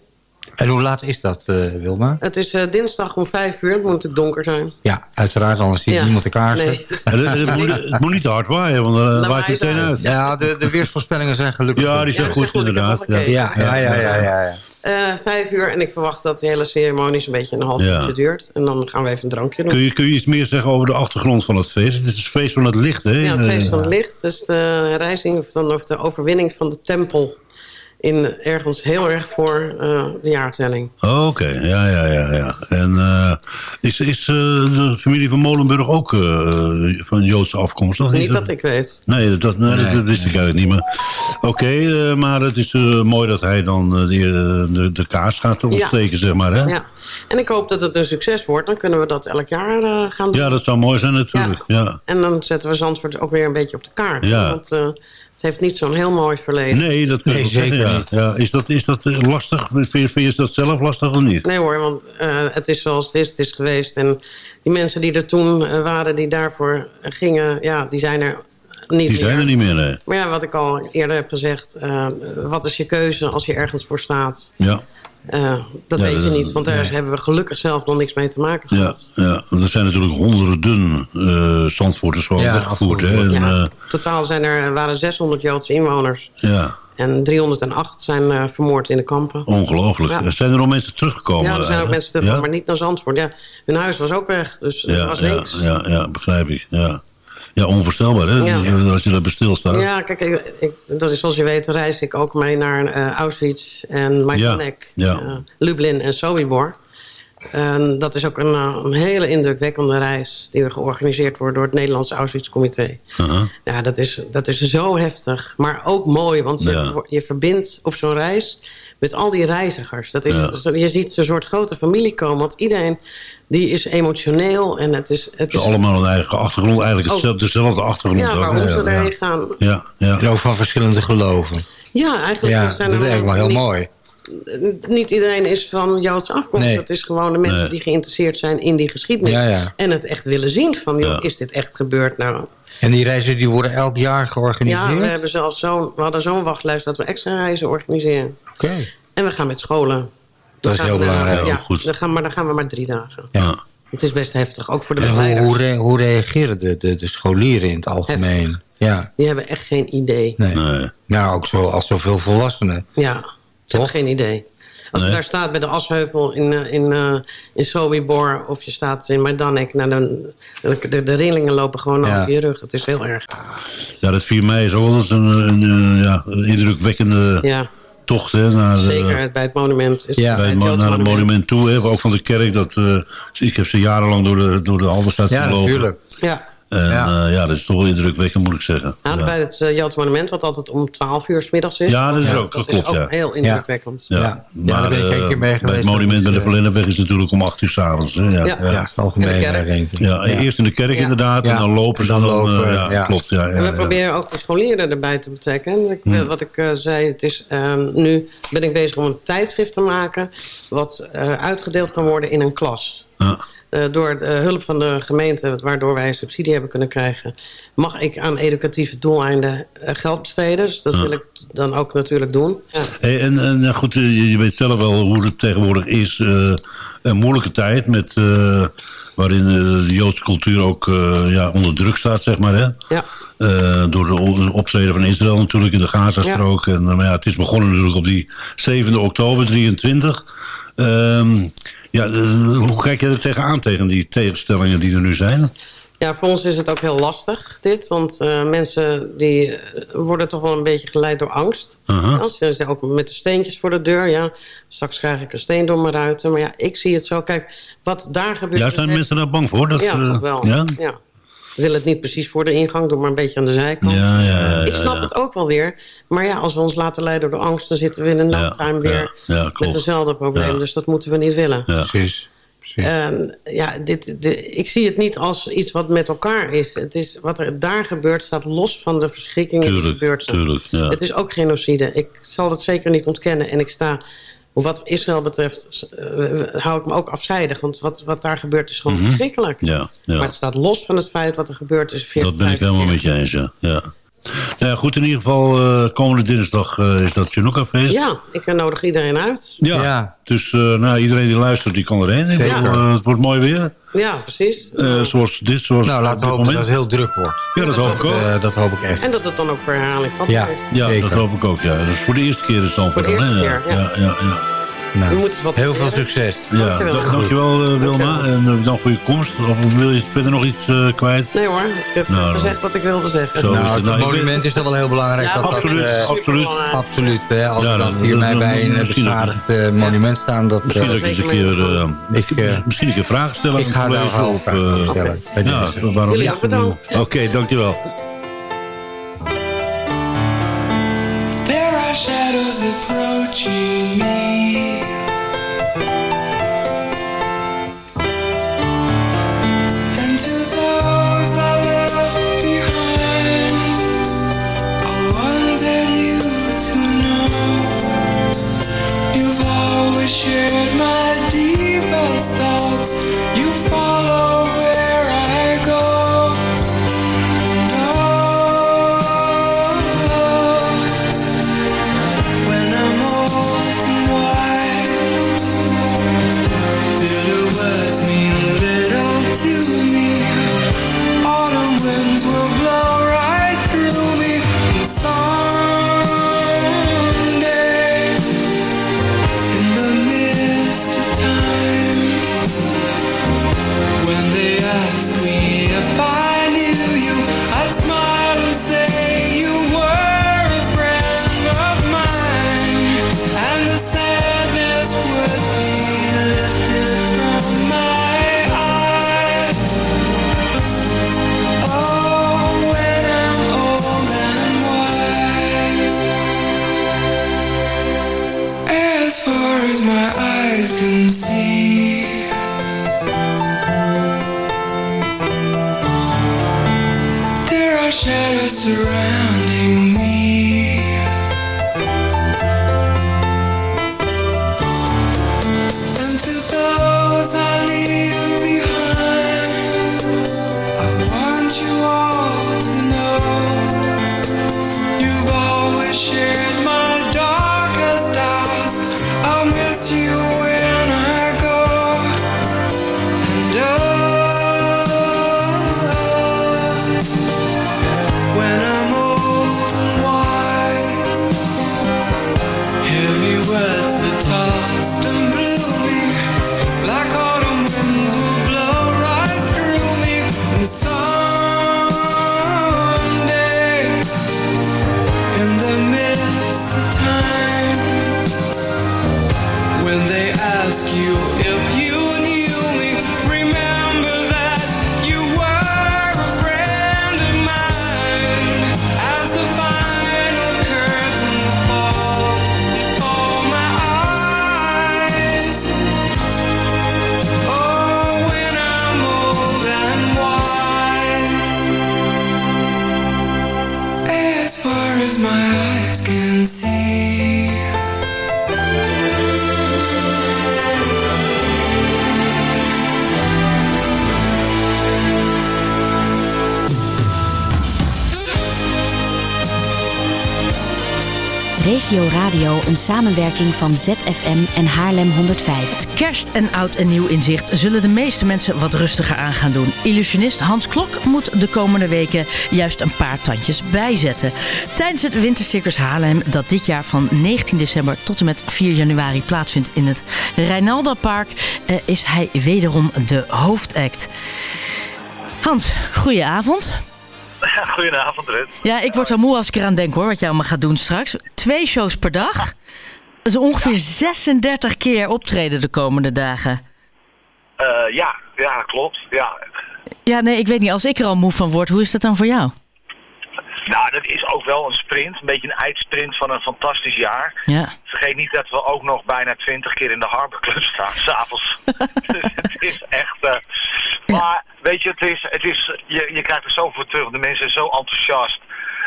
M: En hoe laat is dat, eh, Wilma?
N: Het is eh, dinsdag om vijf uur. Het moet natuurlijk donker zijn.
M: Ja, uiteraard, anders ziet
N: Ja.
M: niemand de kaarsen.
N: Nee.
E: Ja, het, het moet, het moet niet te hard waaien, want dan
N: Dan
E: waait het meteen
N: het
E: uit.
M: Ja, de, de weersvoorspellingen zijn gelukkig
E: Ja, die zijn
N: Ja,
E: goed,
N: die zijn goed.
E: Inderdaad.
M: Ja, ja, ja, ja, ja, ja.
N: Eh, vijf uur en ik verwacht dat de hele ceremonie een beetje een half
E: Ja.
N: uurtje duurt. En dan gaan we even een drankje doen.
E: Kun je, kun je iets meer zeggen over de achtergrond van het feest? Het is het feest van het licht, hè?
N: Ja, het feest van het
E: Eh,
N: licht. Dus de van, of de overwinning van de tempel. In ergens heel erg voor eh, de jaartelling.
E: Oké, ja, ja, ja, ja. En eh, is, is eh, de familie van Molenburg ook eh, van Joodse afkomst? Of
N: Niet dat ik weet.
E: Nee, dat, nee, dat- dat wist ik eigenlijk niet meer. Oké, eh, maar het is mooi dat hij dan de, de, de kaars gaat ontsteken, zeg maar, hè?
N: Ja. En ik hoop dat het een succes wordt. Dan kunnen we dat elk jaar eh, gaan doen.
E: Ja, dat zou mooi zijn natuurlijk. Ja.
N: En dan zetten we Zandvoort ook weer een beetje op de kaart.
E: Ja.
N: Want eh, het heeft niet zo'n heel mooi verleden.
E: Nee, dat kun je
M: Nee, zeker
E: ja.
M: niet.
E: Ja, is, dat, is dat eh, lastig? Vind je, vind je dat zelf lastig of niet?
N: Nee hoor, want eh, het is zoals het is, het is geweest. En die mensen die er toen eh, waren, die daarvoor gingen... ja, die zijn er niet
E: Die zijn er niet meer, nee.
N: Maar ja, wat ik al eerder heb gezegd... eh, wat is je keuze als je ergens voor staat?
E: Ja.
N: Eh, dat
E: Ja,
N: weet je
E: dat-
N: niet, want daar hebben we gelukkig zelf nog niks mee te maken gehad.
E: Ja, ja, want er zijn natuurlijk honderden uh, Zandvoorters wel
N: Ja,
E: weggevoerd. Hè? En, eh,
N: Totaal zijn er, waren 600 Joodse inwoners.
E: ja,
N: En 308 zijn eh, vermoord in de kampen.
E: ongelooflijk.
N: Ja.
E: Zijn er nog mensen teruggekomen?
N: Ja, er zijn ook mensen terug,
E: Ja?
N: maar niet naar Zandvoort. Ja, hun huis was ook weg, dus
E: Ja,
N: was
E: ja,
N: niks.
E: ja, ja, begrijp ik. Ja, ja onvoorstelbaar hè,
N: Ja.
E: Dus, als je daar stilstaat.
N: Ja, kijk, ik, ik- dat is zoals je weet reis ik ook mee naar eh, Auschwitz en Majdanek,
E: Ja,
N: eh, Lublin en Sobibor. En dat is ook een, eh, een hele indrukwekkende reis die georganiseerd wordt door het Nederlandse Auschwitz-comité. Ja, dat is, dat is zo heftig, maar ook mooi, want je,
E: Ja.
N: je verbindt op zo'n reis met al die reizigers. Dat is, Je ziet zo'n soort grote familie komen, want iedereen die is emotioneel en het is... Het
E: Ze
N: is
E: allemaal een eigen achtergrond, eigenlijk
N: Ook-
E: hetzelfde, dezelfde achtergrond.
N: ja, waarom ze
E: ja,
N: erheen
E: ja.
N: gaan.
E: Ja, ja.
M: En ook van verschillende geloven.
N: Ja, eigenlijk
M: Ja,
N: zijn
M: dat is eigenlijk wel heel
N: niet-
M: mooi.
N: Niet iedereen is van Joodse afkomst.
M: Nee.
N: Het is gewoon de mensen
M: Nee.
N: die geïnteresseerd zijn in die geschiedenis.
M: Ja, ja.
N: En het echt willen zien van, joh, is dit echt gebeurd? Nou,
M: En die reizen die worden elk jaar georganiseerd?
N: ja, we, hebben zelfs zo'n, we hadden zo'n wachtlijst dat we extra reizen organiseren.
M: Oké.
N: En we gaan met scholen.
M: Dat
N: We
M: is
N: gaan,
M: heel belangrijk.
N: Ja,
M: goed.
N: Dan gaan, maar dan gaan we maar drie dagen.
E: Ja.
N: Het is best heftig, ook voor de
M: En hoe,
N: begeleiders.
M: hoe, re- hoe reageren de, de, de scholieren in het algemeen? Ja.
N: Die hebben echt geen idee.
M: Nee. Nou, ook zo, als zoveel volwassenen.
N: Ja, ze hebben geen idee. Als je daar staat bij de Asheuvel in, eh, in, eh, in Sobibor... of je staat in Majdanek... Nou, dan, de, de, de rillingen lopen gewoon
E: Ja.
N: over je rug. Het is heel erg.
E: Ja, dat 4 mei is ook altijd een, een, een, ja, een indrukwekkende
N: Ja.
E: tocht. Hè, naar de,
N: Zeker bij het monument. Is
E: bij het, mo-
N: Joods
E: naar het
N: monument.
E: toe, hè, ook van de kerk. Dat, eh, ik heb ze jarenlang door de, door de Haldenstad
N: Ja,
E: gelopen.
N: natuurlijk. Ja.
E: En ja. ja, dat is toch wel indrukwekkend, moet ik zeggen.
N: Nou,
E: ja.
N: bij het uh, Joods monument, wat altijd om 12 uur s middags is.
E: Ja, dat is ook,
N: dat
E: dat klopt,
N: is ook heel indrukwekkend.
E: Ja,
M: Ja,
E: maar
M: daar ben ik één
E: eh,
M: keer mee
E: bij
M: geweest.
E: het monument bij de
M: Dat is, eh,
E: natuurlijk om 8 uur s'avonds. Ja, ja,
N: Ja.
M: het is het algemeen.
E: Ja, eerst in de kerk
N: Ja.
E: inderdaad, en dan lopen ze.
M: dan
E: dan, eh,
M: lopen,
E: ja,
M: ja.
E: klopt. Ja, ja,
N: En we
E: ja.
N: proberen ook de scholieren erbij te betrekken.
E: Hmm.
N: Wat ik eh, zei, het is, ehm, nu ben ik bezig om een tijdschrift te maken... wat eh, uitgedeeld kan worden in een klas.
E: Ja.
N: Eh, door de hulp van de gemeente, waardoor wij subsidie hebben kunnen krijgen... mag ik aan educatieve doeleinden eh, geld besteden. Dus dat
E: Ja.
N: wil ik dan ook natuurlijk doen. Ja.
E: Hey, en en nou goed, eh, je, weet zelf wel hoe het tegenwoordig is. eh, een moeilijke tijd met, eh, waarin eh, de Joodse cultuur ook eh, ja, onder druk staat, zeg maar. Hè?
N: Ja.
E: Eh, door de optreden van Israël natuurlijk in de Gazastrook. En eh, maar ja, het is begonnen natuurlijk op die 7 oktober 23. Ehm, ja, eh, hoe kijk je er tegenaan tegen die tegenstellingen die er nu zijn?
N: Ja, voor ons is het ook heel lastig, dit. Want uh, mensen die eh, worden toch wel een beetje geleid door angst. Uh -huh. Als ze ook met de steentjes voor de deur. Ja, straks krijg ik een steen door mijn ruiten. Maar ja, ik zie het zo. Kijk, wat daar gebeurt...
E: Ja, zijn mensen daar bang voor? Dat,
N: ja, toch wel.
E: Ja?
N: ja. Willen het niet precies voor de ingang doen, maar een beetje aan de zijkant.
E: Ja, ja, ja,
N: ik snap het ook wel weer. Maar ja, als we ons laten leiden door angst... dan zitten we in een no time weer met dezelfde probleem. Dus dat moeten we niet willen.
M: Precies.
N: En ja, dit, de, ik zie het niet als iets wat met elkaar is. Het is. Wat er daar gebeurt staat los van de verschrikkingen
E: tuurlijk,
N: die gebeurd zijn.
E: Tuurlijk, ja.
N: Het is ook genocide. Ik zal het zeker niet ontkennen. En ik sta, wat Israël betreft, uh, hou ik me ook afzijdig. Want wat, wat daar gebeurt is gewoon mm -hmm. verschrikkelijk.
E: Ja, ja.
N: Maar het staat los van het feit wat er gebeurd is.
E: Dat ben ik helemaal met je eens, ja. ja. Nou ja, goed, in ieder geval, uh, komende dinsdag uh, is dat Chinooka-feest.
N: Ja, ik nodig iedereen uit.
E: Ja, ja. dus uh, nou, iedereen die luistert, die kan erheen. Bedoel, het wordt mooi weer.
N: Ja, precies.
E: zoals dit, zoals
M: Nou, laten we hopen dat het heel druk wordt.
E: Ja, dat, dat hoop ik ook.
M: dat hoop ik echt.
N: En dat het dan ook voor herhaling
E: Ja, ja dat hoop ik ook, ja. Dat is voor de eerste keer is het dan
N: voor de eerste keer,
E: ja. ja, ja,
M: Nou, heel veel succes.
E: Ja, dankjewel uh, Wilma. En uh, dank voor je komst. Of wil je verder nog iets uh, kwijt?
N: Nee hoor, ik heb nou, gezegd wat ik wilde zeggen.
M: Zo nou, het nou, monument is toch wel heel belangrijk.
N: Ja,
E: dat absoluut,
N: dat,
E: absoluut.
M: Absoluut. Hè, als ja, we dan hier mij bij een beschadigd monument staan. Dat,
E: misschien dat ik eens een keer, ik, misschien een keer vragen stellen.
M: Ik ga daar wel vragen stellen.
E: Ja, waarom niet? Oké, dankjewel.
O: There are shadows approaching shadows
P: samenwerking van ZFM en Haarlem 105.
Q: Kerst en oud en nieuw inzicht zullen de meeste mensen wat rustiger aan gaan doen. Illusionist Hans Klok moet de komende weken juist een paar tandjes bijzetten. Tijdens het Wintercircus Haarlem, dat dit jaar van 19 december tot en met 4 januari plaatsvindt in het Rijnalda Park, eh, is hij wederom de hoofdact. Hans, goedenavond.
R: Goedenavond, Rut.
Q: Ja, ik word al moe als ik eraan denk hoor, wat jij allemaal gaat doen straks. Twee shows per dag. Dat is ongeveer 36 keer optreden de komende dagen.
R: Eh, ja, ja, klopt. Ja.
Q: Ja, nee, ik weet niet. Als ik er al moe van word, hoe is dat dan voor jou?
R: Nou, dat is ook wel een sprint. Een beetje een eindsprint van een fantastisch jaar.
Q: Ja.
R: Vergeet niet dat we ook nog bijna twintig keer in de Harbor Club staan, s'avonds. dus het is echt... eh, Maar weet je, het is, het is, je, je krijgt er zoveel terug. De mensen zijn zo enthousiast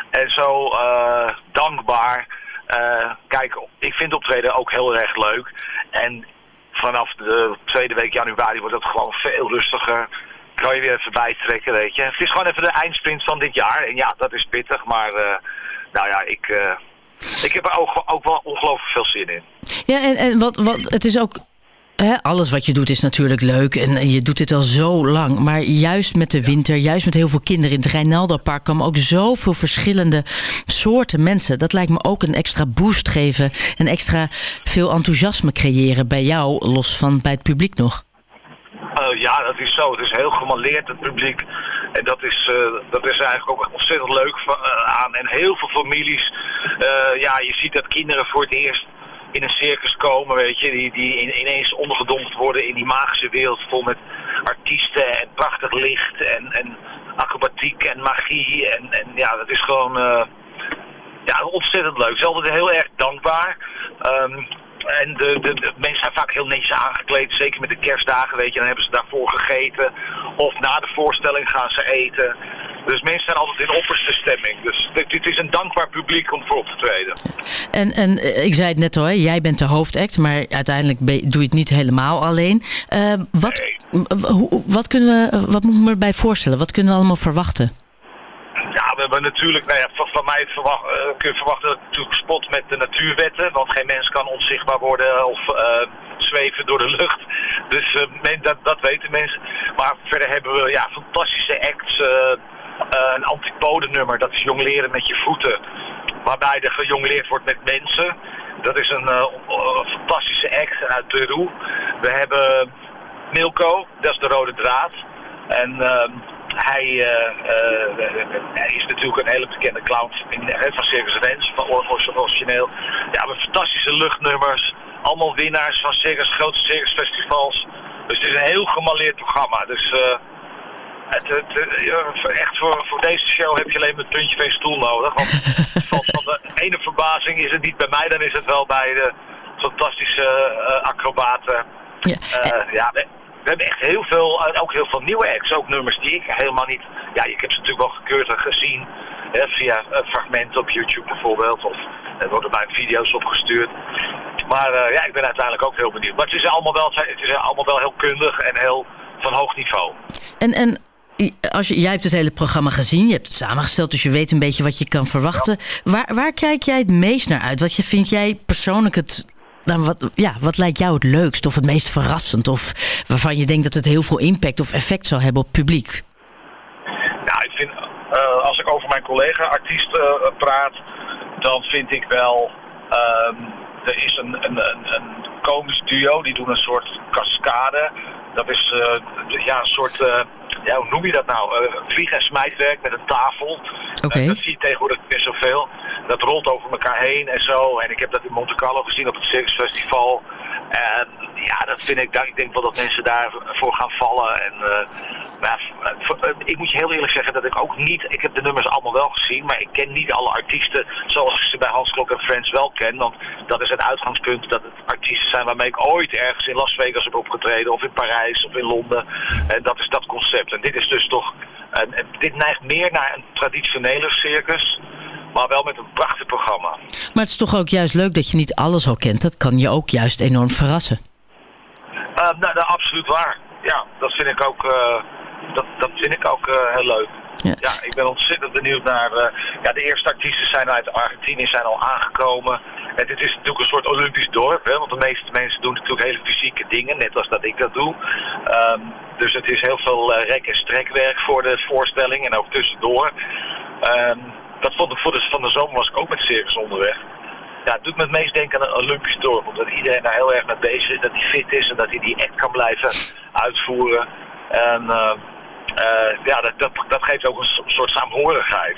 R: en zo eh, dankbaar. Eh, kijk, ik vind optreden ook heel erg leuk. En vanaf de tweede week januari wordt het gewoon veel rustiger. Kan je weer even bijtrekken, weet je. Het is gewoon even de eindsprint van dit jaar. En ja, dat is pittig, maar eh, nou ja, ik, ik heb er ook, ook wel ongelooflijk veel zin in.
Q: Ja, en, en wat, wat, het is ook... Alles wat je doet is natuurlijk leuk en je doet dit al zo lang. Maar juist met de winter, juist met heel veel kinderen in het Rijnaldo-park... komen ook zoveel verschillende soorten mensen. Dat lijkt me ook een extra boost geven. En extra veel enthousiasme creëren bij jou, los van bij het publiek nog.
R: Eh, ja, dat is zo. Het is heel gemaleerd, het publiek. En dat is, eh, dat is eigenlijk ook ontzettend leuk van, eh, aan. En heel veel families. ja, je ziet dat kinderen voor het eerst in een circus komen, weet je. Die, die in- ineens ondergedompeld worden in die magische wereld vol met artiesten en prachtig licht en, en acrobatiek en magie. En, en ja, dat is gewoon... eh, ja, ontzettend leuk. Ze zijn altijd heel erg dankbaar. Ehm, en de, de, de mensen zijn vaak heel netjes aangekleed, zeker met de kerstdagen, weet je. Dan hebben ze daarvoor gegeten. Of na de voorstelling gaan ze eten. Dus mensen zijn altijd in opperste stemming. Dus dit, dit is een dankbaar publiek om voor op te treden.
Q: En, en eh, ik zei het net al, hè, jij bent de hoofdact, maar uiteindelijk doe je het niet helemaal alleen. Eh, wat, hoe- wat, kunnen we, wat moet ik me erbij voorstellen? Wat kunnen we allemaal verwachten?
R: Ja, we hebben natuurlijk, nou ja, van, mij verwacht, eh, kun je verwachten dat het natuurlijk spot met de natuurwetten. Want geen mens kan onzichtbaar worden of zweven door de lucht. Dus men, dat, dat weten mensen. Maar verder hebben we ja, fantastische acts. Eh, een antipodenummer, dat is jongleren met je voeten. Waarbij er gejongleerd wordt met mensen. Dat is een eh, eh, fantastische act uit Peru. We hebben Milko, dat is de rode draad. En ehm, hij, eh, hij is natuurlijk een hele bekende clown van Circus Rens, van or- or- origineel. Ja, hebben fantastische luchtnummers. Allemaal winnaars van circus, grote circusfestivals. Dus het is een heel gemaleerd programma. Dus eh, het, het, ja, voor- echt voor, voor deze show heb je alleen maar het puntje van je stoel nodig. Want van, de ene verbazing is het niet bij mij, dan is het wel bij de fantastische eh, acrobaten. Eh, ja, we, we hebben echt heel veel, ook heel veel nieuwe acts. Ook nummers die ik helemaal niet... Ja, ik heb ze natuurlijk wel gekeurd en gezien. Hè, via fragmenten op YouTube bijvoorbeeld. Of er worden bij video's opgestuurd. Maar ja, ik ben uiteindelijk ook heel benieuwd. Maar het is allemaal wel, het is allemaal wel heel kundig en heel van hoog niveau.
Q: En, en als jij hebt het hele programma gezien, je hebt het samengesteld, dus je weet een beetje wat je kan verwachten. Waar, waar kijk jij het meest naar uit? Wat vind jij persoonlijk het. Nou, wat, ja, wat lijkt jou het leukst of het meest verrassend? Of waarvan je denkt dat het heel veel impact of effect zal hebben op het publiek?
R: Nou, ik vind, eh, als ik over mijn collega-artiesten eh, praat, dan vind ik wel. ehm, er is een, een komisch duo, die doen een soort cascade. Dat is eh, ja, een soort. Ja, hoe noem je dat nou? Eh, vlieg- en smijtwerk met een tafel. Eh, dat zie je tegenwoordig best zoveel. Dat rolt over elkaar heen en zo. En ik heb dat in Monte Carlo gezien op het Circus Festival. En ja, dat vind ik, ik denk wel dat mensen daarvoor gaan vallen. En, eh, eh, ik moet je heel eerlijk zeggen dat ik ook niet, ik heb de nummers allemaal wel gezien, maar ik ken niet alle artiesten zoals ik ze bij Hans Klok en Friends wel ken. Want dat is het uitgangspunt dat het artiesten zijn waarmee ik ooit ergens in Las Vegas heb opgetreden, of in Parijs, of in Londen. En dat is dat concept. En dit is dus toch, en, en dit neigt meer naar een traditionele circus, maar wel met een prachtig programma.
Q: Maar het is toch ook juist leuk dat je niet alles al kent. Dat kan je ook juist enorm verrassen.
R: Eh, nou, nou, absoluut waar. Ja, dat vind ik ook, eh, dat, dat vind ik ook eh, heel leuk. Ja. ik ben ontzettend benieuwd naar... ja, de eerste artiesten zijn uit Argentinië zijn al aangekomen. En dit is natuurlijk een soort Olympisch dorp, hè, want de meeste mensen doen natuurlijk hele fysieke dingen, net als dat ik dat doe. Ehm, dus het is heel veel rek- en strekwerk voor de voorstelling en ook tussendoor. Ehm, dat vond ik voor de, van de zomer was ik ook met circus onderweg. Ja, het doet me het meest denken aan een Olympisch dorp. Omdat iedereen daar heel erg mee bezig is. Dat hij fit is en dat hij die act kan blijven uitvoeren. En eh, eh, ja, dat, dat, geeft ook een so- soort saamhorigheid.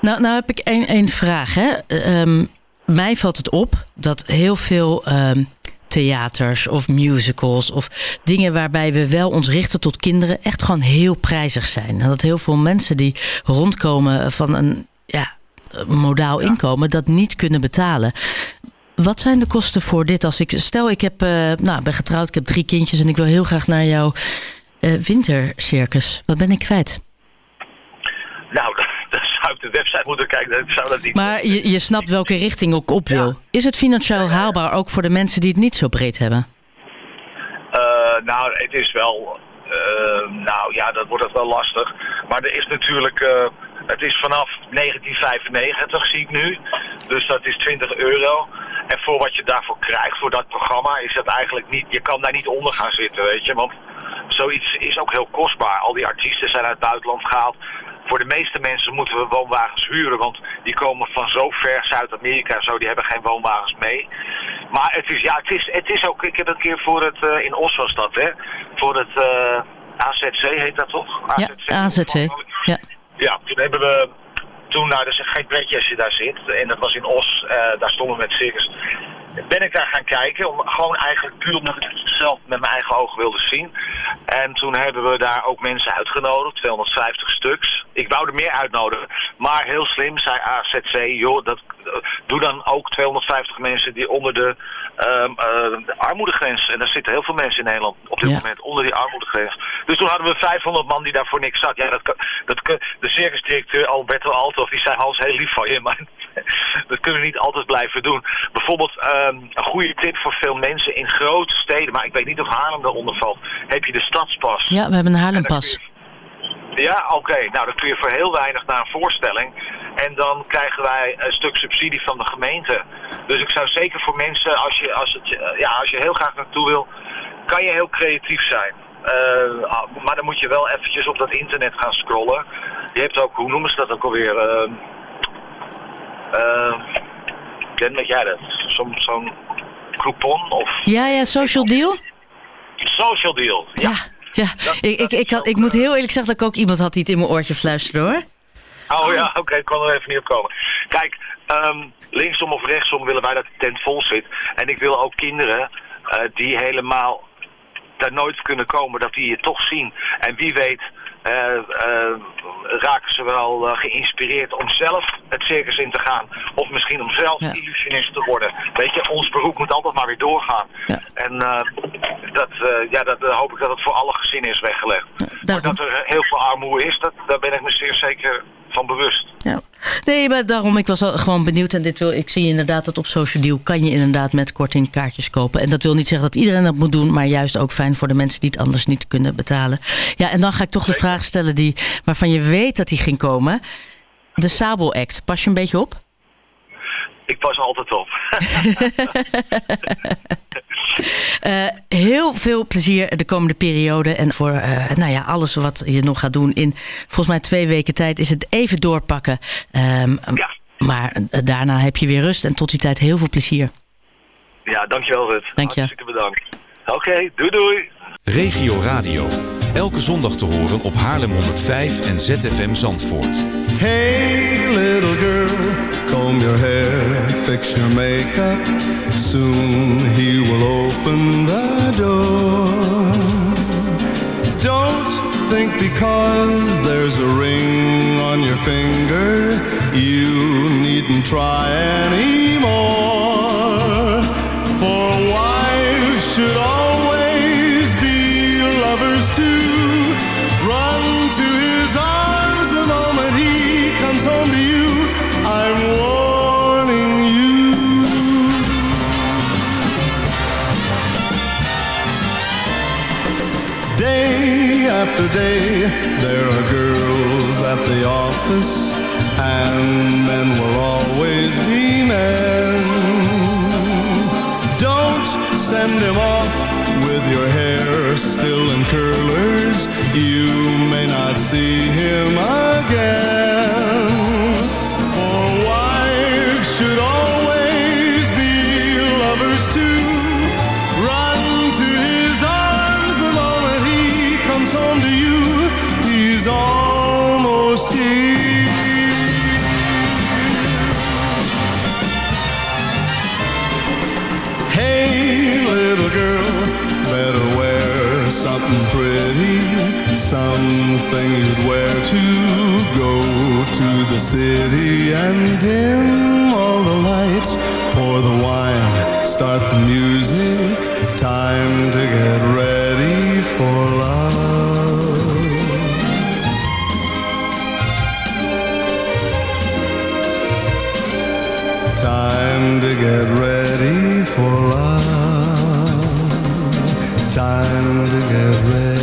Q: Nou, nou heb ik één, één vraag. Hè. Ehm, mij valt het op dat heel veel ehm, theaters of musicals of dingen waarbij we wel ons richten tot kinderen echt gewoon heel prijzig zijn. En dat heel veel mensen die rondkomen van een ja, modaal inkomen dat niet kunnen betalen. Wat zijn de kosten voor dit? Als ik stel, ik heb, eh, nou, ben getrouwd, ik heb drie kindjes en ik wil heel graag naar jouw eh, wintercircus. Wat ben ik kwijt?
R: Nou, dan zou ik de website moeten kijken. Zou dat niet...
Q: Maar je, je snapt welke richting ik op wil. Is het financieel haalbaar ook voor de mensen die het niet zo breed hebben?
R: Eh, nou, het is wel... nou ja, dat wordt het wel lastig. Maar er is natuurlijk... het is vanaf 1995, zie ik nu. Dus dat is 20 euro. En voor wat je daarvoor krijgt, voor dat programma, is dat eigenlijk niet... Je kan daar niet onder gaan zitten, weet je. Want zoiets is ook heel kostbaar. Al die artiesten zijn uit het buitenland gehaald. Voor de meeste mensen moeten we woonwagens huren, want die komen van zo ver, Zuid-Amerika en zo, die hebben geen woonwagens mee. Maar het is, ja, het is, het is ook, ik heb een keer voor het, eh, in Os was dat, hè, voor het eh, AZC heet dat toch?
Q: Ja, AZC. Ja.
R: Ja, toen hebben we, toen, nou, dat is pretje als je daar zit, en dat was in Os, eh, daar stonden we met circus. Ben ik daar gaan kijken, om, gewoon eigenlijk puur omdat ik het zelf met mijn eigen ogen wilde zien. En toen hebben we daar ook mensen uitgenodigd, 250 stuks. Ik wou er meer uitnodigen, maar heel slim zei AZC, joh, dat, doe dan ook 250 mensen die onder de, de armoedegrens, en daar zitten heel veel mensen in Nederland op dit
Q: Ja.
R: moment, onder die armoedegrens. Dus toen hadden we 500 man die daar voor niks zat. Ja, dat, kan- dat, de circusdirecteur Alberto Althoff, die zei Hans, heel lief van je, maar dat kunnen we niet altijd blijven doen. Bijvoorbeeld ehm, een goede tip voor veel mensen in grote steden, maar ik weet niet of Haarlem daaronder valt, heb je de stadspas.
Q: Ja, we hebben een Haarlempas.
R: Ja, oké. Nou, dan kun je voor heel weinig naar een voorstelling. En dan krijgen wij een stuk subsidie van de gemeente. Dus ik zou zeker voor mensen, als je, als het, ja, als je heel graag naartoe wil, kan je heel creatief zijn. Eh, ah, maar dan moet je wel eventjes op dat internet gaan scrollen. Je hebt ook, hoe noemen ze dat ook alweer? Uh, ken met jij dat? Zo'n zo'n coupon of
Q: Ja, ja, social deal?
R: social deal. Ja.
Q: Ja, ik, ik, ik, had, ik moet heel eerlijk zeggen dat ik ook iemand had die het in mijn oortje fluisterde hoor.
R: Oh ja, oké, ik kon er even niet op komen. Kijk, ehm, linksom of rechtsom willen wij dat de tent vol zit. En ik wil ook kinderen eh, die helemaal daar nooit kunnen komen, dat die je toch zien. En wie weet raken ze wel eh, geïnspireerd om zelf het circus in te gaan. Of misschien om zelf illusionist te worden. Weet je, ons beroep moet altijd maar weer doorgaan. En eh, dat, eh, ja, dat eh, hoop ik dat het voor alle gezinnen is weggelegd. maar dat er heel veel armoede is, dat, daar ben ik me zeer zeker van bewust.
Q: Ja. Nee, maar daarom, ik was gewoon benieuwd. En dit wil, ik zie inderdaad dat op Social Deal kan je inderdaad met korting kaartjes kopen. En dat wil niet zeggen dat iedereen dat moet doen. Maar juist ook fijn voor de mensen die het anders niet kunnen betalen. Ja, en dan ga ik toch de vraag stellen die, waarvan je weet dat die ging komen. De Sabo Act, pas je een beetje op?
R: Ik pas altijd op.
Q: Eh, heel veel plezier de komende periode. En voor eh, nou ja, alles wat je nog gaat doen. In volgens mij twee weken tijd is het even doorpakken. Ehm, Maar eh, daarna heb je weer rust. En tot die tijd heel veel plezier.
R: Ja, dankjewel Rut.
Q: Dank je.
R: Hartstikke bedankt. Oké, doei doei.
S: Regio Radio. Elke zondag te horen op Haarlem 105 en ZFM Zandvoort.
T: Hey, little girl, comb your hair, fix your makeup. Soon he will open the door. Don't think because there's a ring on your finger, you needn't try anymore. Office, and men will always be men. Don't send him off with your hair still in curlers. You may not see him something you'd wear to go to the city and dim all the lights, pour the wine, start the music, time to get ready for love. Time to get ready for love. Time to get ready.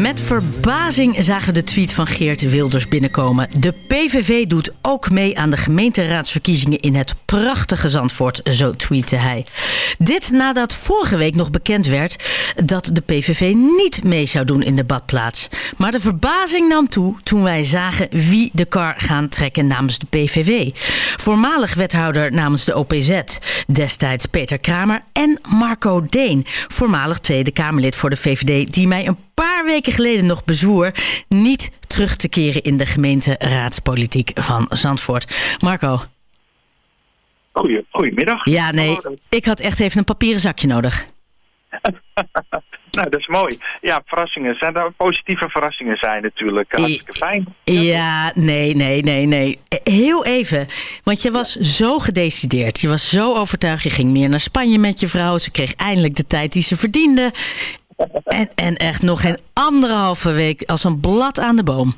Q: Met verbazing zagen de tweet van Geert Wilders binnenkomen. De PVV doet ook mee aan de gemeenteraadsverkiezingen in het prachtige Zandvoort, zo tweette hij. Dit nadat vorige week nog bekend werd dat de PVV niet mee zou doen in de badplaats. Maar de verbazing nam toe toen wij zagen wie de kar gaan trekken namens de PVV. Voormalig wethouder namens de OPZ, destijds Peter Kramer en Marco Deen, voormalig Tweede Kamerlid voor de VVD, die mij een paar weken geleden nog bezwoer niet terug te keren in de gemeenteraadspolitiek van Zandvoort. Marco.
U: Goeie, goedemiddag.
Q: Ja, nee, ik had echt even een papieren zakje nodig.
U: Nou, dat is mooi. Ja, verrassingen zijn er positieve verrassingen zijn natuurlijk hartstikke fijn.
Q: Ja, nee, nee, nee, nee. Heel even. Want je was zo gedecideerd. Je was zo overtuigd. Je ging meer naar Spanje met je vrouw. Ze kreeg eindelijk de tijd die ze verdiende. En, en echt nog geen anderhalve week als een blad aan de boom.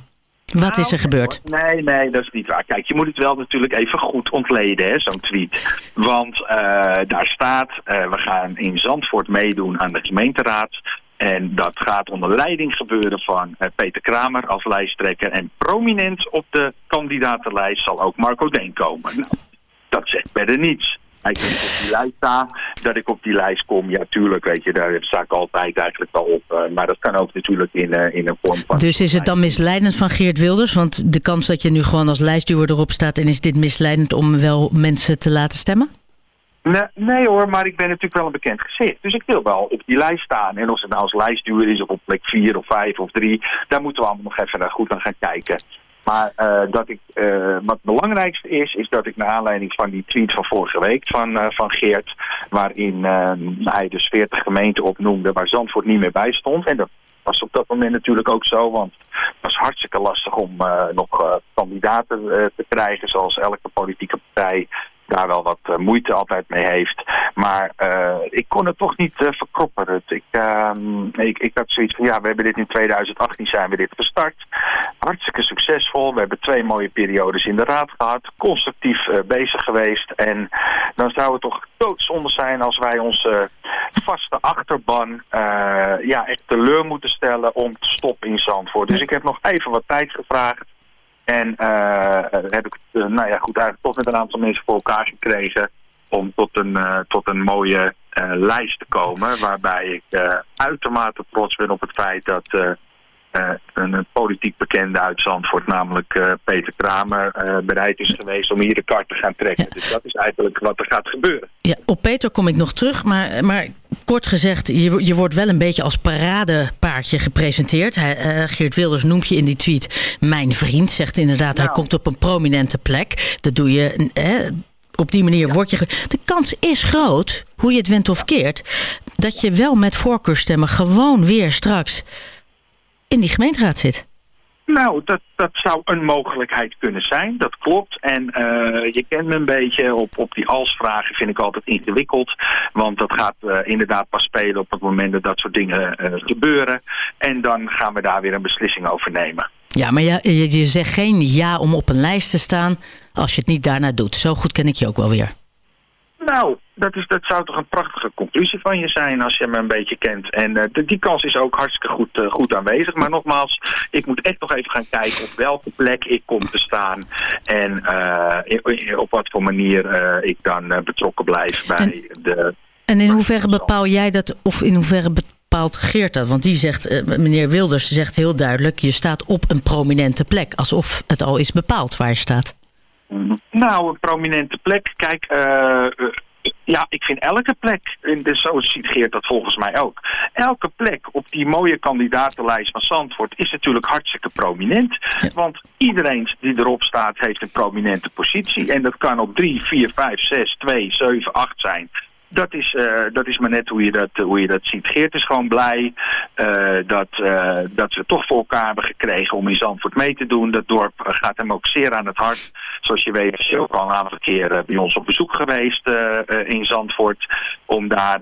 Q: Wat is er gebeurd?
U: Nee, nee, dat is niet waar. Kijk, je moet het wel natuurlijk even goed ontleden, hè, zo'n tweet. Want eh, daar staat, eh, we gaan in Zandvoort meedoen aan de gemeenteraad. En dat gaat onder leiding gebeuren van eh, Peter Kramer als lijsttrekker. En prominent op de kandidatenlijst zal ook Marco Deen komen. Nou, dat zegt verder niets. Ik op die lijst sta, dat ik op die lijst kom. Ja, tuurlijk, weet je, daar sta ik altijd eigenlijk wel op. Uh, maar dat kan ook natuurlijk in, uh, in een vorm van...
Q: Dus is het dan misleidend van Geert Wilders? Want de kans dat je nu gewoon als lijstduwer erop staat... en is dit misleidend om wel mensen te laten stemmen?
U: Nee, nee hoor, maar ik ben natuurlijk wel een bekend gezicht. Dus ik wil wel op die lijst staan. En of het nou als lijstduwer is of op plek 4 of 5 of 3... daar moeten we allemaal nog even goed aan gaan kijken. Maar uh, dat ik, uh, wat het belangrijkste is, is dat ik naar aanleiding van die tweet van vorige week van, uh, van Geert, waarin hij dus 40 gemeenten opnoemde waar Zandvoort niet meer bij stond. En dat was op dat moment natuurlijk ook zo, want het was hartstikke lastig om nog kandidaten te krijgen, zoals elke politieke partij daar wel wat uh, moeite altijd mee heeft. Maar uh, ik kon het toch niet uh, verkroppen. Ik, ehm, ik, ik had zoiets van, ja, we hebben dit in 2018 zijn we dit gestart. Hartstikke succesvol. We hebben twee mooie periodes in de raad gehad. Constructief bezig geweest. En dan zou het toch doodzonde zijn als wij onze vaste achterban ja, echt teleur moeten stellen om te stoppen in Zandvoort. Dus ik heb nog even wat tijd gevraagd. En uh, heb ik uh, nou ja, goed, eigenlijk toch met een aantal mensen voor elkaar gekregen om tot een, tot een mooie lijst te komen. Waarbij ik uitermate trots ben op het feit dat een, een, politiek bekende uit Zandvoort, namelijk Peter Kramer, bereid is geweest om hier de kart te gaan trekken. Dus dat is eigenlijk wat er gaat gebeuren.
Q: Ja, op Peter kom ik nog terug, maar, maar kort gezegd, je, je wordt wel een beetje als paradepaardje gepresenteerd. Hij, uh, Geert Wilders noemt je in die tweet mijn vriend. Zegt inderdaad, nou. hij komt op een prominente plek. Dat doe je... Eh, op die manier ja. word je... De kans is groot, hoe je het went of keert... dat je wel met voorkeurstemmen gewoon weer straks in die gemeenteraad zit.
U: Nou, dat, dat zou een mogelijkheid kunnen zijn, dat klopt. En uh, je kent me een beetje, op, op die als-vragen vind ik altijd ingewikkeld. Want dat gaat uh, inderdaad pas spelen op het moment dat dat soort dingen uh, gebeuren. En dan gaan we daar weer een beslissing over nemen.
Q: Ja, maar je, je, je zegt geen ja om op een lijst te staan als je het niet daarna doet. Zo goed ken ik je ook wel weer.
U: Nou, dat, is, dat zou toch een prachtige conclusie van je zijn als je me een beetje kent. En uh, die kans is ook hartstikke goed, uh, goed aanwezig. Maar nogmaals, ik moet echt nog even gaan kijken op welke plek ik kom te staan. En uh, op wat voor manier ik dan betrokken blijf bij
Q: en,
U: de...
Q: En in hoeverre bepaal jij dat, of in hoeverre bepaalt Geert dat? Want die zegt, meneer Wilders zegt heel duidelijk... je staat op een prominente plek. Alsof het al is bepaald waar je staat.
U: Nou, een prominente plek. Kijk, uh, Ja, ik vind elke plek, en dus zo ziet Geert dat volgens mij ook. Elke plek op die mooie kandidatenlijst van Zandvoort is natuurlijk hartstikke prominent. Want iedereen die erop staat heeft een prominente positie. En dat kan op 3, 4, 5, 6, 2, 7, 8 zijn. Dat is, eh, dat is maar net hoe je dat, hoe je dat ziet. Geert is gewoon blij eh, dat, eh, dat we toch voor elkaar hebben gekregen om in Zandvoort mee te doen. Dat dorp gaat hem ook zeer aan het hart. Zoals je weet is hij ook al een aantal keer eh, bij ons op bezoek geweest in Zandvoort. Om daar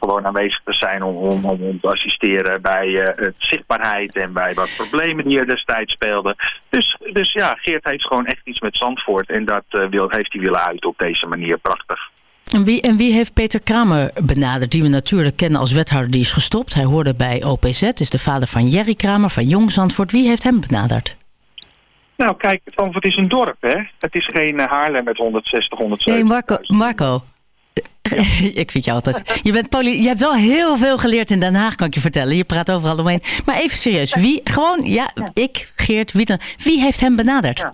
U: gewoon aanwezig te zijn om, om, te assisteren bij het zichtbaarheid en bij wat problemen die er destijds speelden. Dus, dus ja, Geert heeft gewoon echt iets met Zandvoort en dat wil, heeft hij willen uit op deze manier. Prachtig.
Q: En wie, en wie heeft Peter Kramer benaderd, die we natuurlijk kennen als wethouder, die is gestopt. Hij hoorde bij OPZ, is de vader van Jerry Kramer van Jong Zandvoort. Wie heeft hem benaderd?
U: Nou kijk, Zandvoort is een dorp hè. Het is geen eh, Haarlem met 160, 170.
Q: Nee, Marco. Marco. ik vind jou altijd. Je, bent poli je hebt wel heel veel geleerd in Den Haag, kan ik je vertellen. Je praat overal omheen. Maar even serieus. Wie, gewoon, ja, ik, Geert, wie dan? Wie heeft hem benaderd?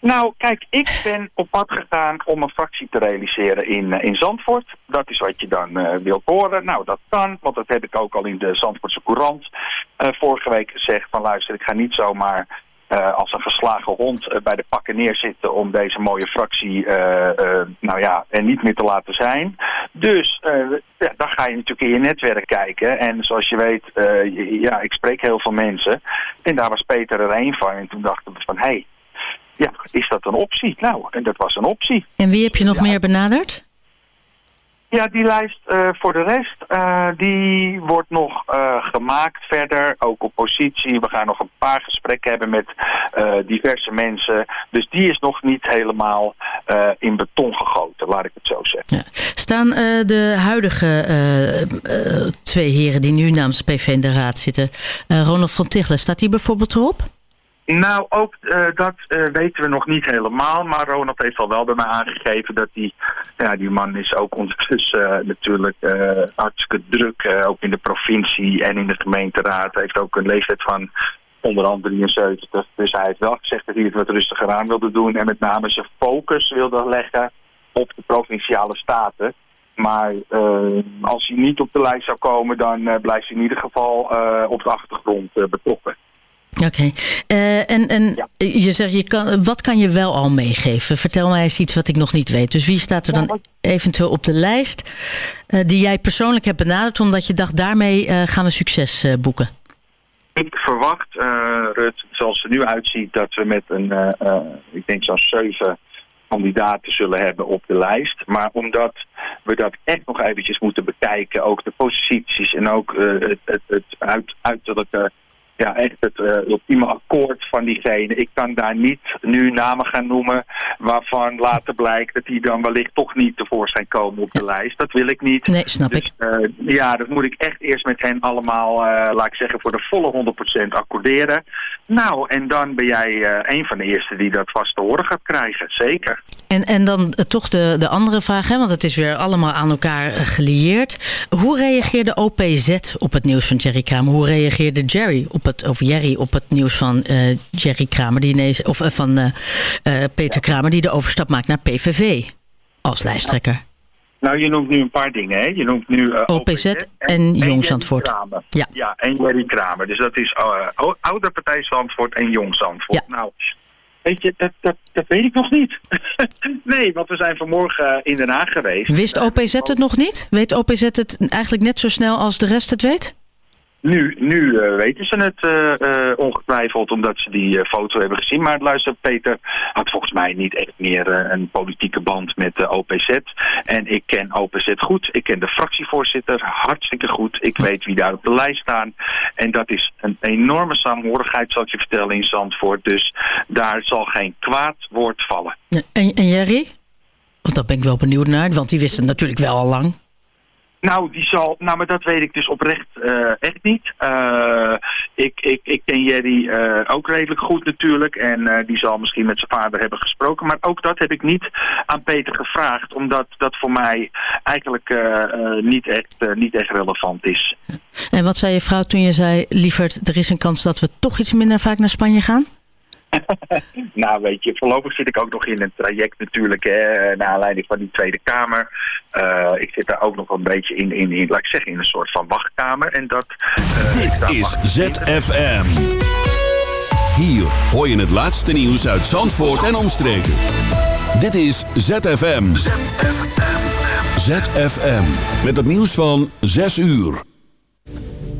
U: Nou, kijk, ik ben op pad gegaan om een fractie te realiseren in, eh, in Zandvoort. Dat is wat je dan eh wilt horen. Nou, dat kan, want dat heb ik ook al in de Zandvoortse Courant eh, vorige week gezegd. Van luister, ik ga niet zomaar als een geslagen hond bij de pakken neerzitten om deze mooie fractie nou ja, er niet meer te laten zijn. Dus ja, dan ga je natuurlijk in je netwerk kijken. En zoals je weet, ja, ik spreek heel veel mensen. En daar was Peter er een van. En toen dachten we van, hé, hey, ja, is dat een optie? Nou, en dat was een optie.
Q: En wie heb je nog meer benaderd?
U: Ja, die lijst eh, voor de rest, eh, die wordt nog eh, gemaakt verder, ook op positie. We gaan nog een paar gesprekken hebben met diverse mensen. Dus die is nog niet helemaal in beton gegoten, laat ik het zo zeggen.
Q: Staan eh, de huidige twee heren die nu namens PV in de raad zitten, Ronald van Tichelen, staat die bijvoorbeeld erop?
U: Nou, ook eh, dat eh, weten we nog niet helemaal. Maar Ronald heeft al wel bij mij aangegeven dat die, ja, die man is ook ondertussen eh, natuurlijk hartstikke druk. ook in de provincie en in de gemeenteraad. Hij heeft ook een leeftijd van onder andere 73. Dus hij heeft wel gezegd dat hij het wat rustiger aan wilde doen. En met name zijn focus wilde leggen op de provinciale staten. Maar als hij niet op de lijst zou komen, dan blijft hij in ieder geval op de achtergrond betrokken.
Q: Oké. Eh, en en je zegt, je kan, wat kan je wel al meegeven? Vertel mij eens iets wat ik nog niet weet. Dus wie staat er dan eventueel op de lijst eh, die jij persoonlijk hebt benaderd... omdat je dacht, daarmee eh, gaan we succes boeken?
U: Ik verwacht, Rut, zoals het er nu uitziet, dat we met een, ik denk zo'n zeven kandidaten zullen hebben op de lijst. Maar omdat we dat echt nog eventjes moeten bekijken, ook de posities en ook het, het, het uit, uiterlijke, ja echt het eh, ultieme akkoord van diegene. Ik kan daar niet nu namen gaan noemen waarvan later blijkt dat die dan wellicht toch niet tevoorschijn komen op de lijst. Dat wil ik niet.
Q: Nee, snap
U: Dus, eh, ja, dat moet ik echt eerst met hen allemaal, eh, laat ik zeggen, voor de volle 100% accorderen. Nou, en dan ben jij een van de eerste die dat vast te horen gaat krijgen. Zeker.
Q: En, en dan toch de, de andere vraag, hè, want het is weer allemaal aan elkaar gelieerd. Hoe reageerde OPZ op het nieuws van Jerry Kramer? Hoe reageerde Jerry op het, of Jerry op het nieuws van eh, Jerry Kramer, die ineens, of eh, van eh, Peter Kramer, die de overstap maakt naar PVV als lijsttrekker?
U: Nou, je noemt nu een paar dingen, hè? Je noemt nu eh,
Q: OPZ en Jong
U: Jerry
Q: Zandvoort. Ja.
U: ja, en Jerry Kramer. Dus dat is o- Oude Partij Zandvoort en Jong Zandvoort. Nou, weet je, dat, dat, dat weet ik nog niet. nee, want we zijn vanmorgen in Den Haag geweest.
Q: Wist OPZ het nog niet? Weet OPZ het eigenlijk net zo snel als de rest het weet?
U: Nu, nu eh, weten ze het eh, eh, ongetwijfeld omdat ze die foto hebben gezien. Maar luister, Peter had volgens mij niet echt meer een politieke band met de OPZ. En ik ken OPZ goed. Ik ken de fractievoorzitter hartstikke goed. Ik weet wie daar op de lijst staan. En dat is een enorme saamhorigheid, zal ik je vertellen, in Zandvoort. Dus daar zal geen kwaad woord vallen.
Q: En, en Jerry? Want daar ben ik wel benieuwd naar, want die wist het natuurlijk wel al lang.
U: Nou, die zal, nou, maar dat weet ik dus oprecht eh, echt niet. Eh, ik, ik, ik ken Jerry eh, ook redelijk goed natuurlijk. En die zal misschien met zijn vader hebben gesproken. Maar ook dat heb ik niet aan Peter gevraagd. Omdat dat voor mij eigenlijk niet, echt, niet echt relevant is.
Q: En wat zei je vrouw toen je zei, lieverd, er is een kans dat we toch iets minder vaak naar Spanje gaan?
U: nou, weet je, voorlopig zit ik ook nog in een traject natuurlijk, hè, naar aanleiding van die Tweede Kamer. Eh, ik zit daar ook nog een beetje in, in, in, laat ik zeggen, in een soort van wachtkamer. En dat, eh,
B: Dit is ZFM. Hier hoor je het laatste nieuws uit Zandvoort en omstreken. Dit is ZFM. ZFM. Met het nieuws van 6 uur.